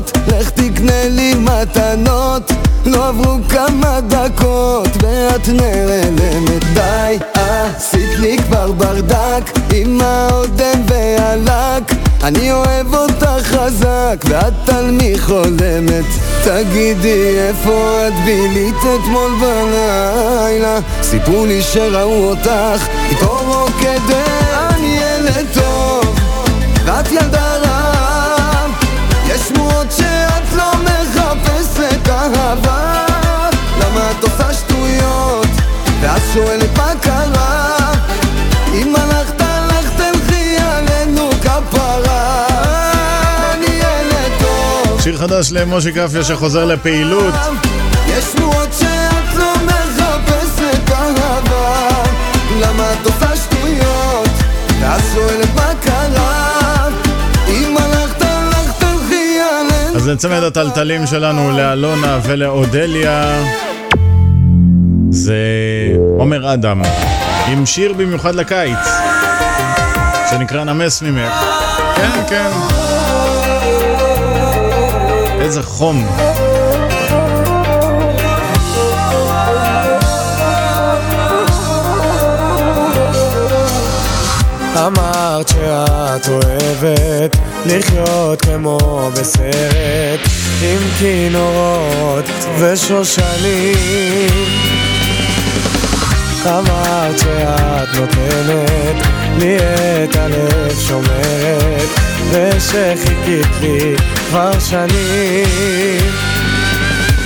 חצות לך תקנה לי מתנות. לא עברו כמה דקות ואת נעלמת. די עשית לי כבר ברדק עם האודם והלק. אני אוהב אותך חזק ואת על מי חולמת תגידי איפה את בילית אתמול בלילה? סיפרו לי שראו אותך איתו רוקדת. אני ילד טוב ואת ילדה אהבה למה את עושה שטויות? ואז שואלת מה קרה אם הלכת לך תלכי עלינו כפרה. אני ילד טוב. שיר חדש למשה כפיה שחוזר לפעילות. יש שמועות שאת לא מחפשת אהבה. למה את עושה שטויות? ואז שואלת מה נצמד הטלטלים שלנו לאלונה ולאודליה. זה עומר אדם, עם שיר במיוחד לקיץ, שנקרא נמס ממך. כן, כן. איזה חום. אמרת שאת אוהבת לחיות כמו בסרט עם כינורות ושושנים. אמרת שאת נותנת לי את הלב שומרת ושחיכית לי כבר שנים.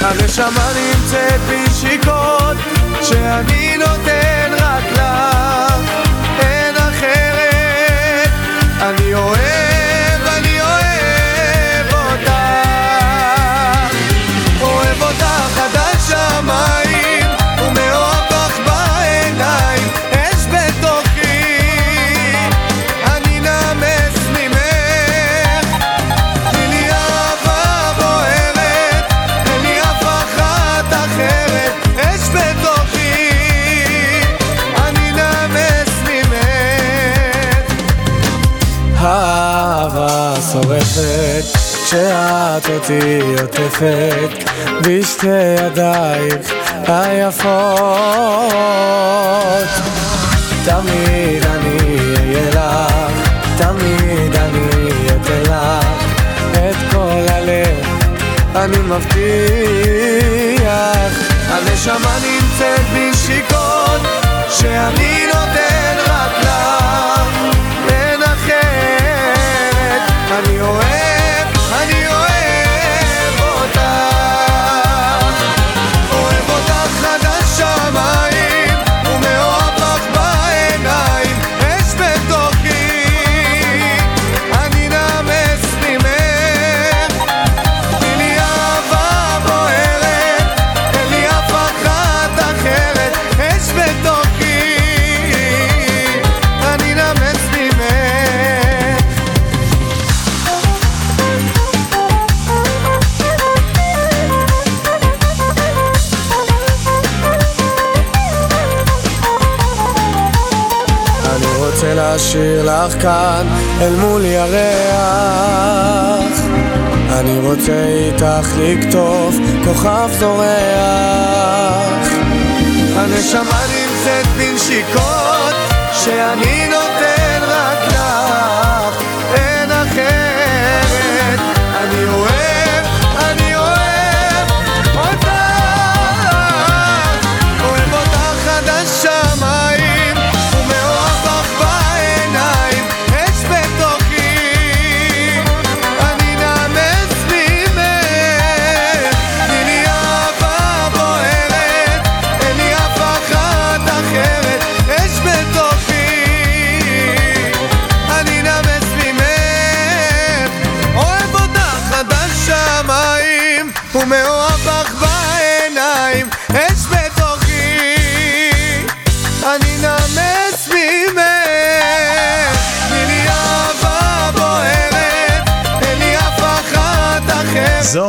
הנשמה נמצאת בי שיכות שאני נותן רק לה אין אחרת. אני אוהב, שאת אותי עוטפת בשתי ידייך היפות. תמיד אני אהיה לך, תמיד אני אתן לך את כל הלב, אני מבטיח הנשמה נמצאת בשיכון שאני נותן רק לך, לנחם, אני אוהב אשאיר לך כאן אל מול ירח. אני רוצה איתך לקטוף כוכב זורח. הנשמה נמצאת בנשיקות שאני נותן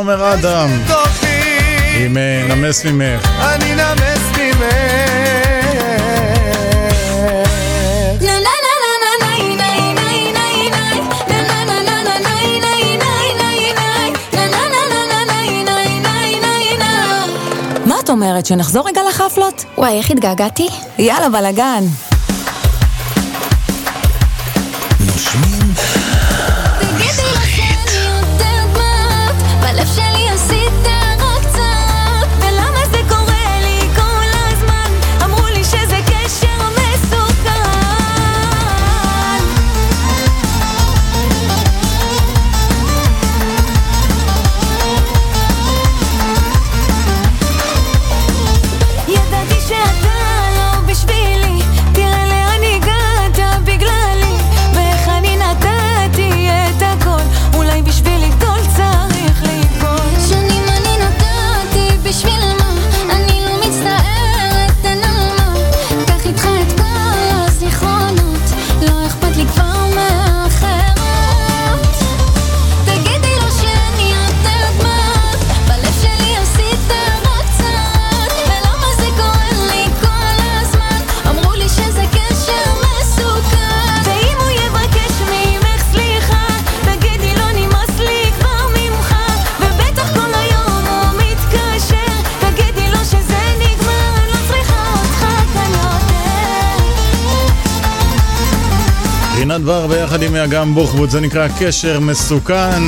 עומר אדם. עם נמס ממך. אני נמס ממך. מה את אומרת, שנחזור רגע לחפלות? וואי, איך התגעגעתי? יאללה, בלאגן. גם בוחבוט, זה נקרא קשר מסוכן.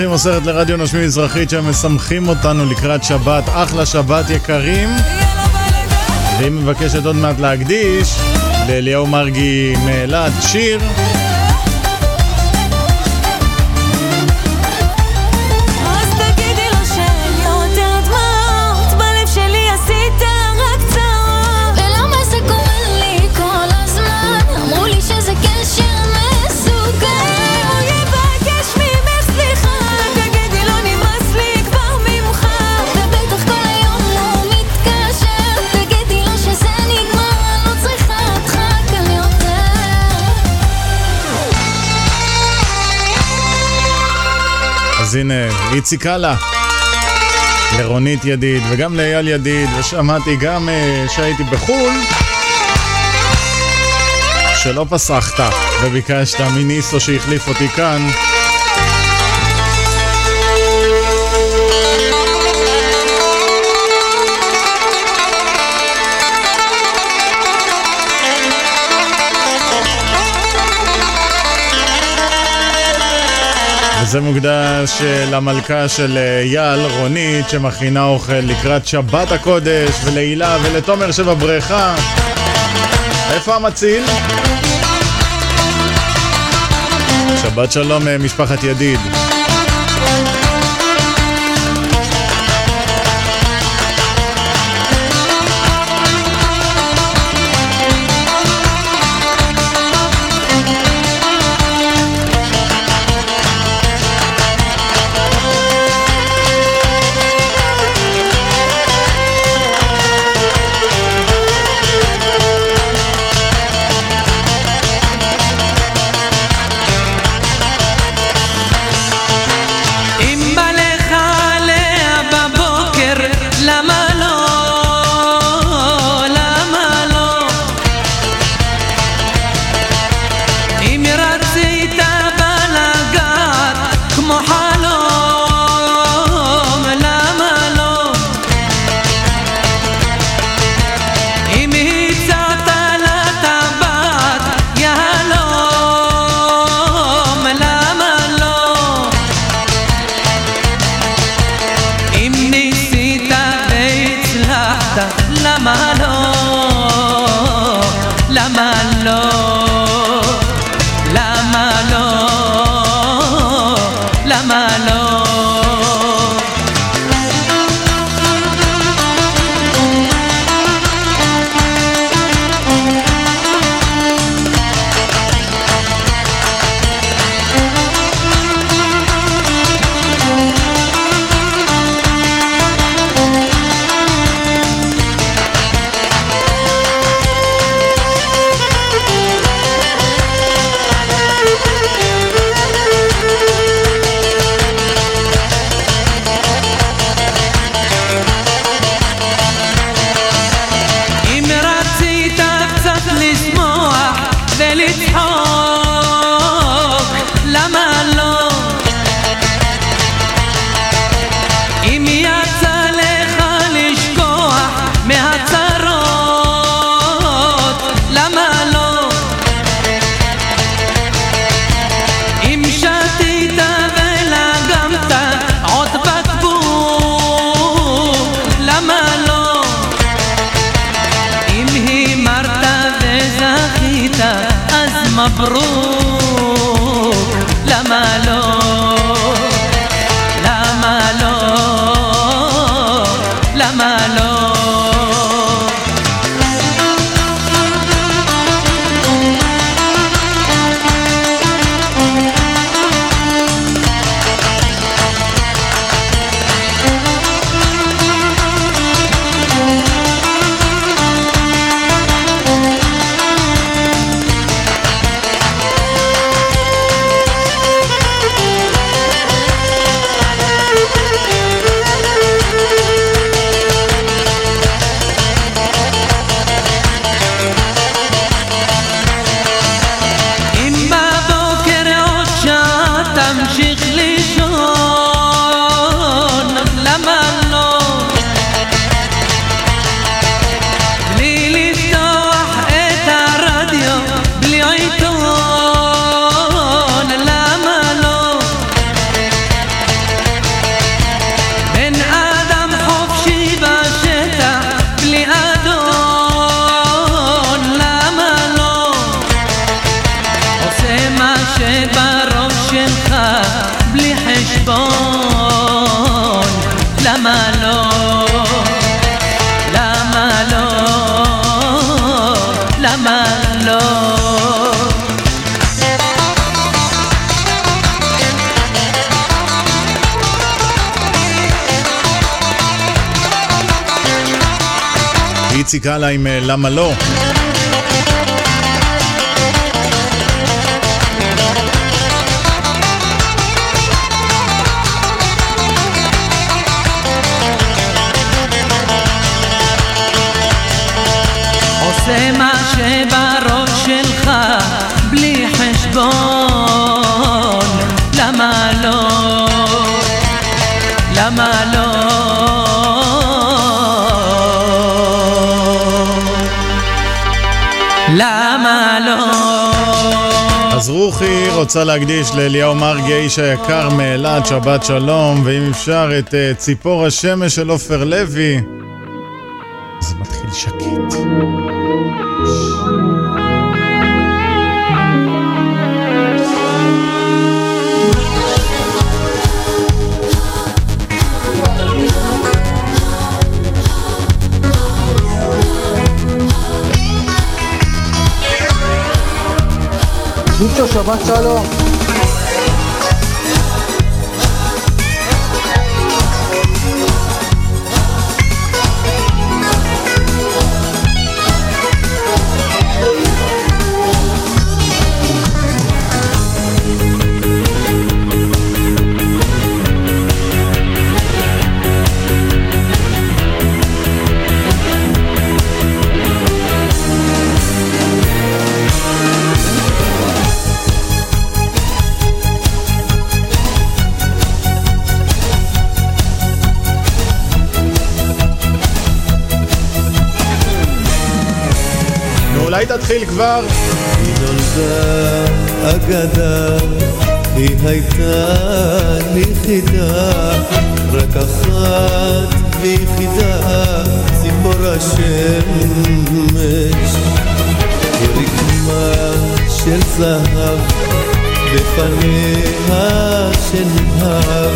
מזרחי מוסרת לרדיו נושמים מזרחית שמשמחים אותנו לקראת שבת. אחלה שבת יקרים. והיא מבקשת עוד מעט להקדיש לאליהו מרגי מאילת שיר. איציק הלאה. לרונית ידיד וגם לאייל ידיד, ושמעתי גם uh, שהייתי בחו"ל, שלא פסחת וביקשת מניסו שהחליף אותי כאן. וזה מוקדש אה, למלכה של אה, אייל, רונית, שמכינה אוכל לקראת שבת הקודש, ולהילה ולתומר שבבריכה. איפה המציל? שבת שלום אה, משפחת ידיד. איציק הלאה עם אה, למה לא. עושה מה שבראש שלך בלי חשבון אז רוחי רוצה להקדיש לאליהו מרגי, האיש היקר מאילת, שבת שלום, ואם אפשר את uh, ציפור השמש של עופר לוי. זה מתחיל שקט. ביצ'ו, שבת אולי תתחיל כבר. היא נולדה אגדה, היא הייתה יחידה, רק אחת ויחידה, ציפור השמש. היא רקמה של זהב, בפניה שנהב,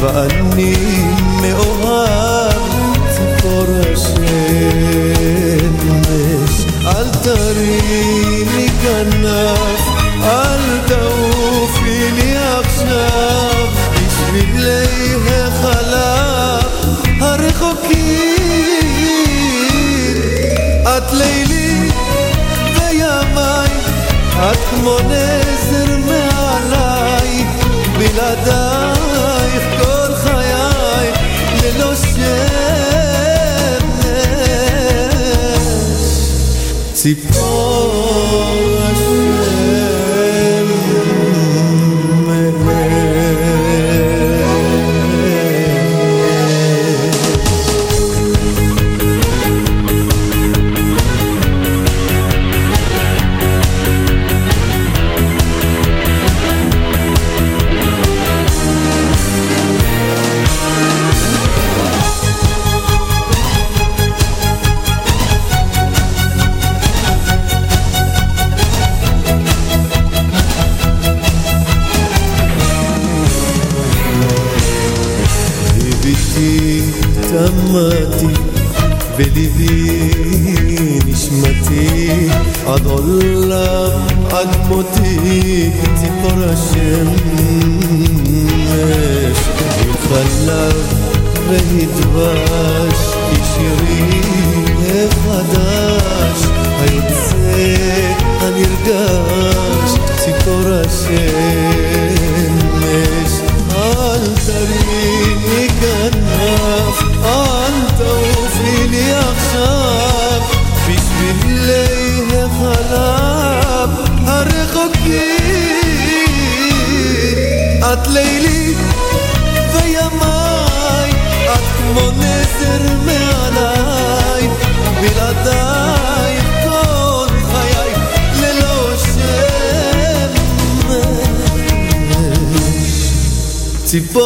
ואני מאוהב, ציפור השמש. תרימי כנף, אל תעופי לי עכשיו, בשבילי החלב הרחוקים. את לילי וימיי, את כמו נזר מעליי, בלעדייך כל חיי ללא ציפור ליבי עולם עד מותי ציפור השמש היא חלב והיא דבש היא שירי החדש היוצא הנרגש ציפור השמש ציפור את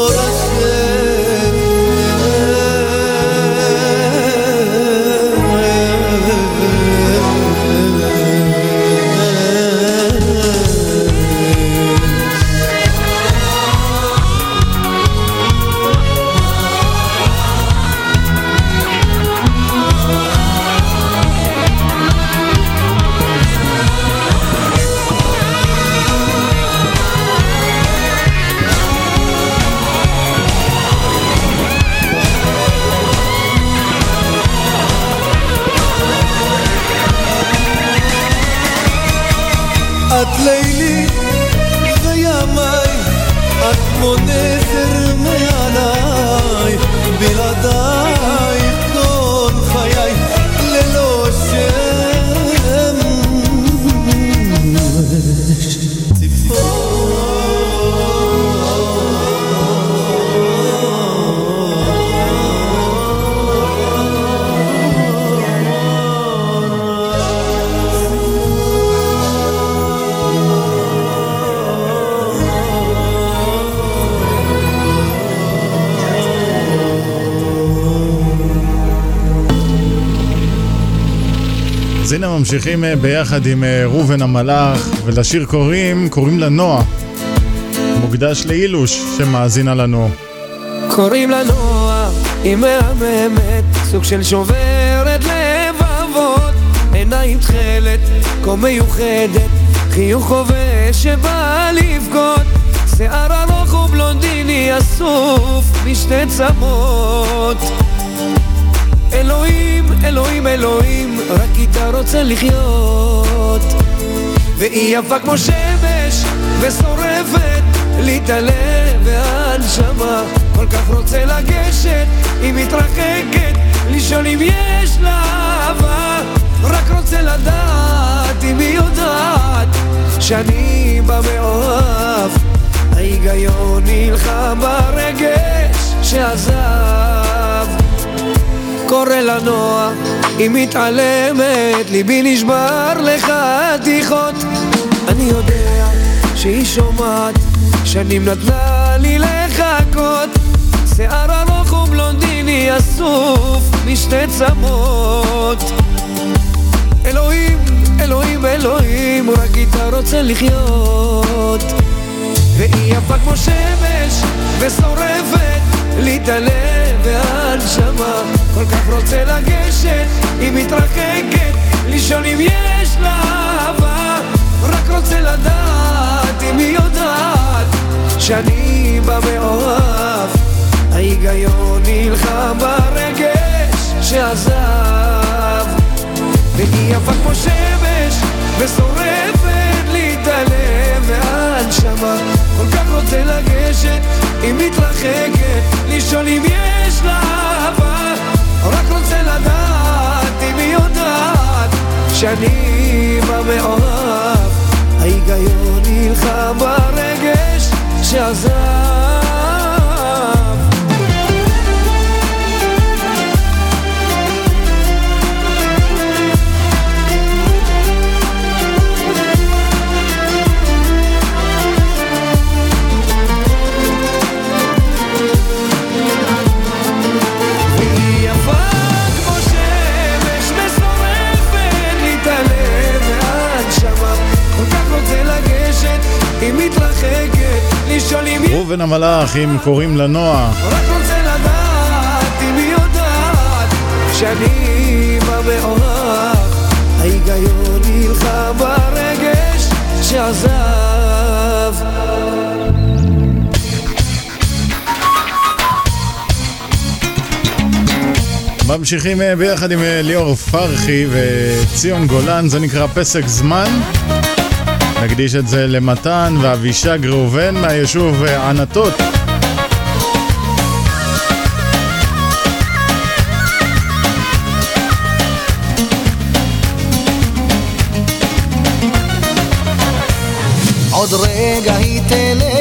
ממשיכים אה, ביחד עם אה, ראובן המלאך, ולשיר קוראים, קוראים לה נועה. מוקדש לאילוש שמאזינה לנו. קוראים לה נועה, היא מהממת, סוג של שוברת לבבות, עיניים תכלת, כה מיוחדת, חיוך כובש שבא לבכות, שיער ארוך ובלונדיני אסוף משתי צמות. אלוהים, אלוהים, אלוהים, רק איתה רוצה לחיות. והיא יפה כמו שמש ושורפת הלב והנשמה. כל כך רוצה לגשת, היא מתרחקת לשאול אם יש לה אהבה. רק רוצה לדעת אם היא יודעת שאני במאוהב ההיגיון נלחם ברגש שעזב קורא לה נועה, היא מתעלמת, ליבי נשבר לחתיכות אני יודע שהיא שומעת, שנים נתנה לי לחכות. שיער ארוך ובלונדיני אסוף משתי צמות. אלוהים, אלוהים, אלוהים, רק איתה רוצה לחיות. והיא יפה כמו שמש ושורפת הלב והנשמה כל כך רוצה לגשת, היא מתרחקת לשאול אם יש לה אהבה. רק רוצה לדעת אם היא יודעת שאני במאוהב ההיגיון נלחם ברגש שעזב והיא יפה כמו שמש ושורפת הלב והנשמה כל כך רוצה לגשת, היא מתרחקת לשאול אם יש לה אהבה. רק רוצה לדעת אם היא יודעת שאני במאוהב ההיגיון נלחם ברגש שעזב ראובן המלאך, אם קוראים לה נועה. רק רוצה לדעת אם היא יודעת שאני במאוהב ההיגיון נלחם ברגש שעזב ממשיכים אה, ביחד עם אה, ליאור פרחי וציון גולן, זה נקרא פסק זמן. נקדיש את זה למתן ואבישג ראובן מהיישוב אה, ענתות. עוד רגע היא תלך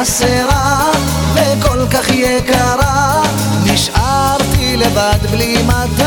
חסרה וכל כך יקרה נשארתי לבד בלי מטרה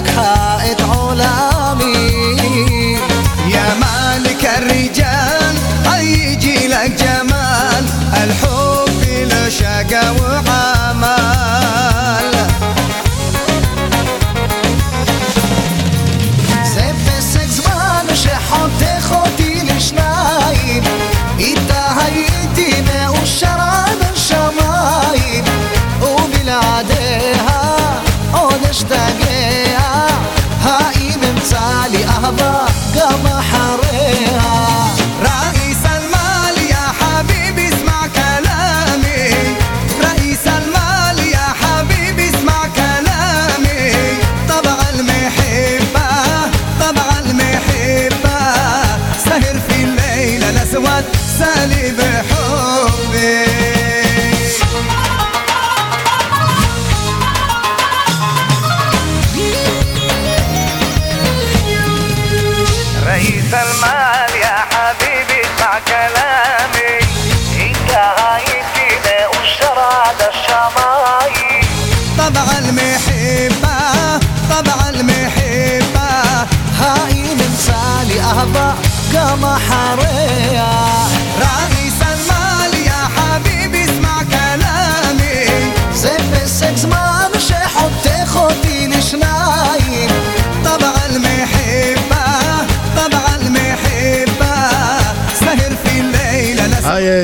لك حائط علامي يا مالك الرجال هيجي لك جمال. الحب له شقا وعال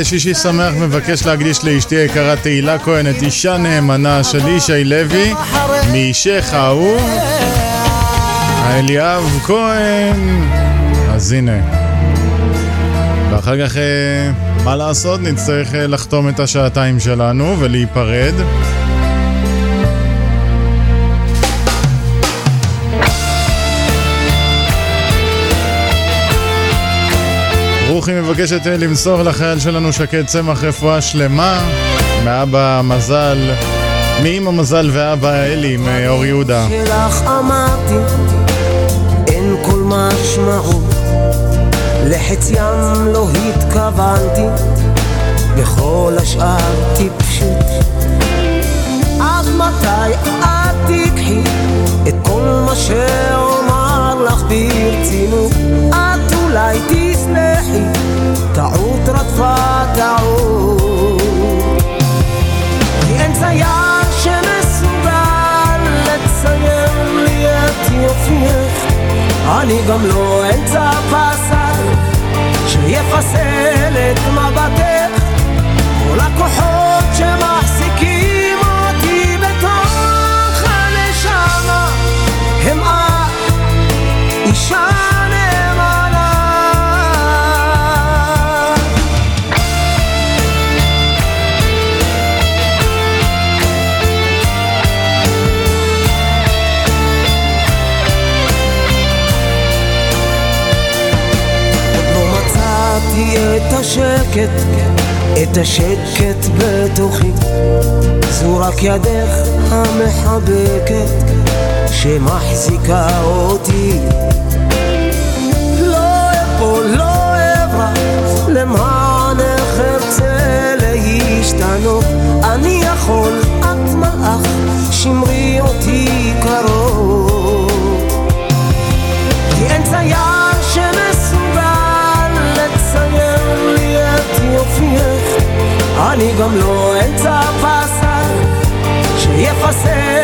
שישי שמח מבקש להקדיש לאשתי היקרה תהילה כהן את אישה נאמנה של ישי לוי מאישך האהוב אליאב כהן אז הנה ואחר כך, אה, מה לעשות? נצטרך אה, לחתום את השעתיים שלנו ולהיפרד ברוכי מבקשת אה, למסור לחייל שלנו שקד צמח רפואה שלמה מאבא מזל, מאמא מזל ואבא אלי מאור יהודה. שלך אמרתי, אין כל משמעות, לחציים לא התכוונתי, וכל השאר טיפשות. עד מתי את תיקחי את כל מה שאומר לך ברצינות? אולי תסלחי, טעות רדפה טעות. כי אין צייר שמסוגל לצייר לי את יופייך אני גם לא אמצע פסל שיפסל את מבטך כל הכוחות השקט, את השקט בתוכי. זו רק ידך המחבקת שמחזיקה אותי. לא אפול, לא אברח, למענך ארצה להשתנות. אני יכול, את מלאך, שמרי אותי אני גם לא אמצע פסל שיפסל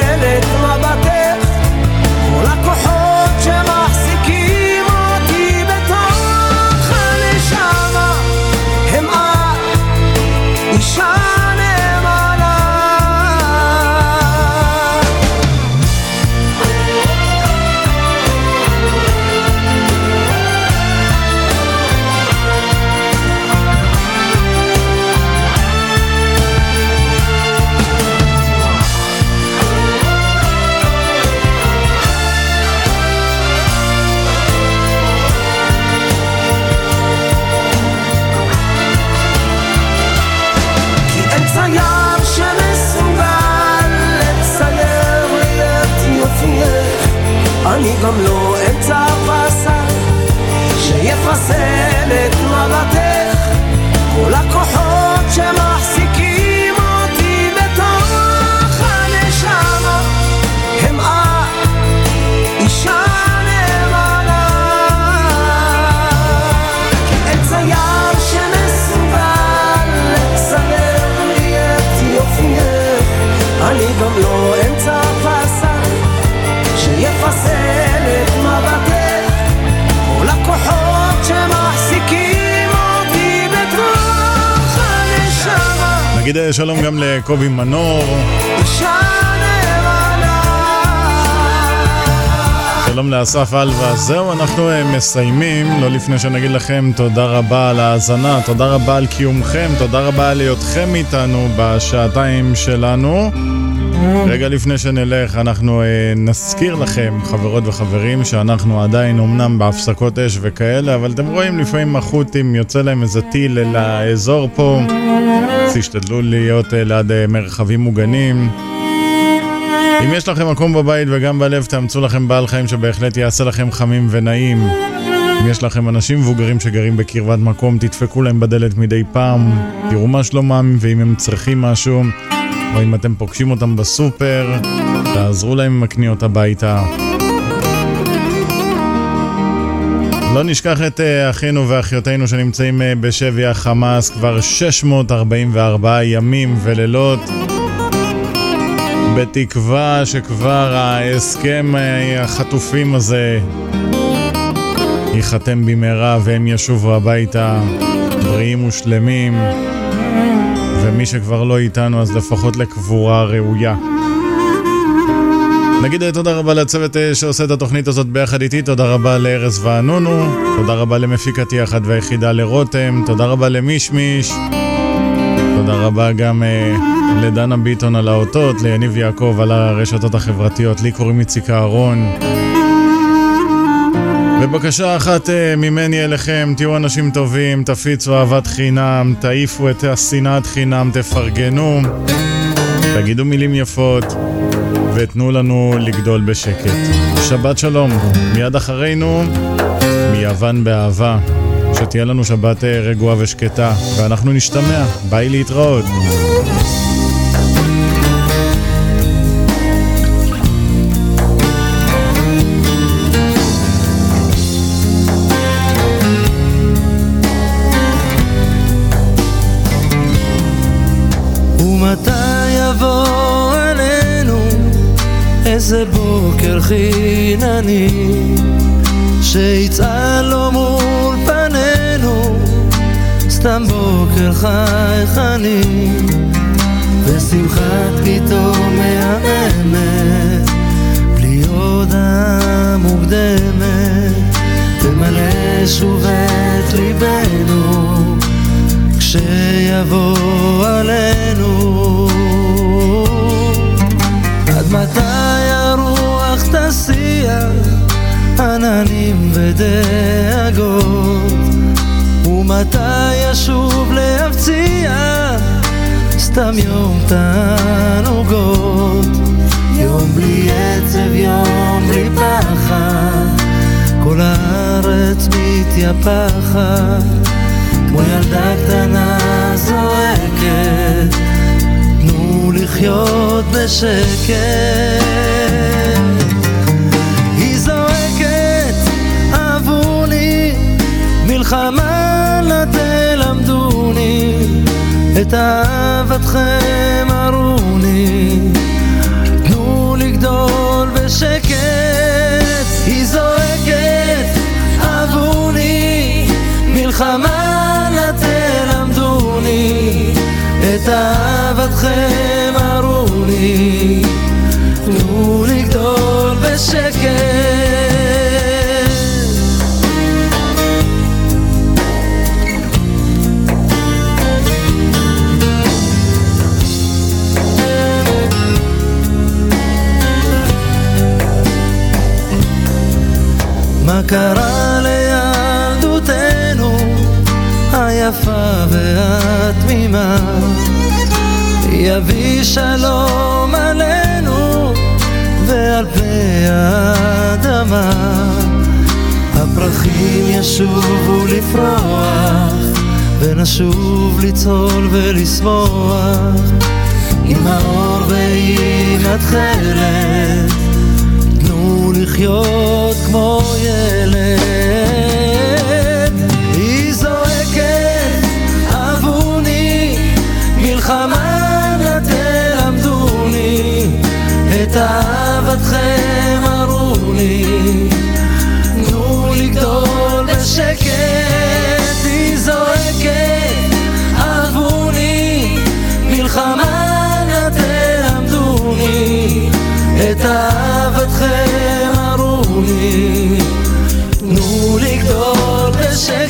שלום גם לקובי מנור, שלום לאסף אלווה. זהו, אנחנו אה, מסיימים, לא לפני שנגיד לכם תודה רבה על ההאזנה, תודה רבה על קיומכם, תודה רבה על היותכם איתנו בשעתיים שלנו. רגע לפני שנלך, אנחנו אה, נזכיר לכם, חברות וחברים, שאנחנו עדיין אמנם בהפסקות אש וכאלה, אבל אתם רואים לפעמים החות'ים יוצא להם איזה טיל אל האזור פה, אז תשתדלו להיות אה, ליד אה, מרחבים מוגנים. אם יש לכם מקום בבית וגם בלב, תאמצו לכם בעל חיים שבהחלט יעשה לכם חמים ונעים. אם יש לכם אנשים מבוגרים שגרים בקרבת מקום, תדפקו להם בדלת מדי פעם, תראו מה שלומם, ואם הם צריכים משהו, או אם אתם פוגשים אותם בסופר, תעזרו להם עם הקניות הביתה. לא נשכח את אה, אחינו ואחיותינו שנמצאים אה, בשבי החמאס כבר 644 ימים ולילות. בתקווה שכבר ההסכם אה, החטופים הזה ייחתם במהרה והם ישובו הביתה בריאים ושלמים ומי שכבר לא איתנו אז לפחות לקבורה ראויה. נגיד תודה רבה לצוות אה, שעושה את התוכנית הזאת ביחד איתי, תודה רבה לארז וענונו, תודה רבה למפיקתי אחת והיחידה לרותם, תודה רבה למישמיש, תודה רבה גם אה, לדנה ביטון על האותות, ליניב יעקב על הרשתות החברתיות, לי קוראים איציק אהרון. ובקשה אחת אה, ממני אליכם, תהיו אנשים טובים, תפיצו אהבת חינם, תעיפו את השנאת חינם, תפרגנו, תגידו מילים יפות, ותנו לנו לגדול בשקט. שבת שלום, מיד אחרינו, מיוון באהבה. שתהיה לנו שבת אה, רגועה ושקטה, ואנחנו נשתמע. ביי להתראות. ומתי יבוא עלינו? איזה בוקר חינני שיצעל לו מול פנינו. סתם בוקר חייכני ושמחת פתאום מהממת. בלי הודעה מוקדמת תמלא שוב את ליבנו. כשיבוא עלינו מתי הרוח תסיע עננים ודאגות? ומתי ישוב להפציע סתם יום תענוגות? יום בלי עצב, יום בלי פחד. כל הארץ מתייפחת כמו ילדה קטנה זועקת לחיות בשקט. היא זועקת אהבוני מלחמה לה תלמדוני את אהבתכם הרוני תנו לגדול בשקט. היא זועקת אהבוני מלחמה לה תלמדוני את אהבתכם הרוני תנו לגדול בשקט. מה קרה לילדותנו היפה והתמימה יביא שלום עלינו ועל פני האדמה. הפרחים ישובו לפרוח ונשוב לצהול ולשמוח. עם האור ועם התכלת תנו לחיות כמו ילד את אהבתכם הרוני תנו לגדול בשקט היא זועקת אהבוני מלחמה נא תלמדוני את אהבתכם הרוני תנו לגדול בשקט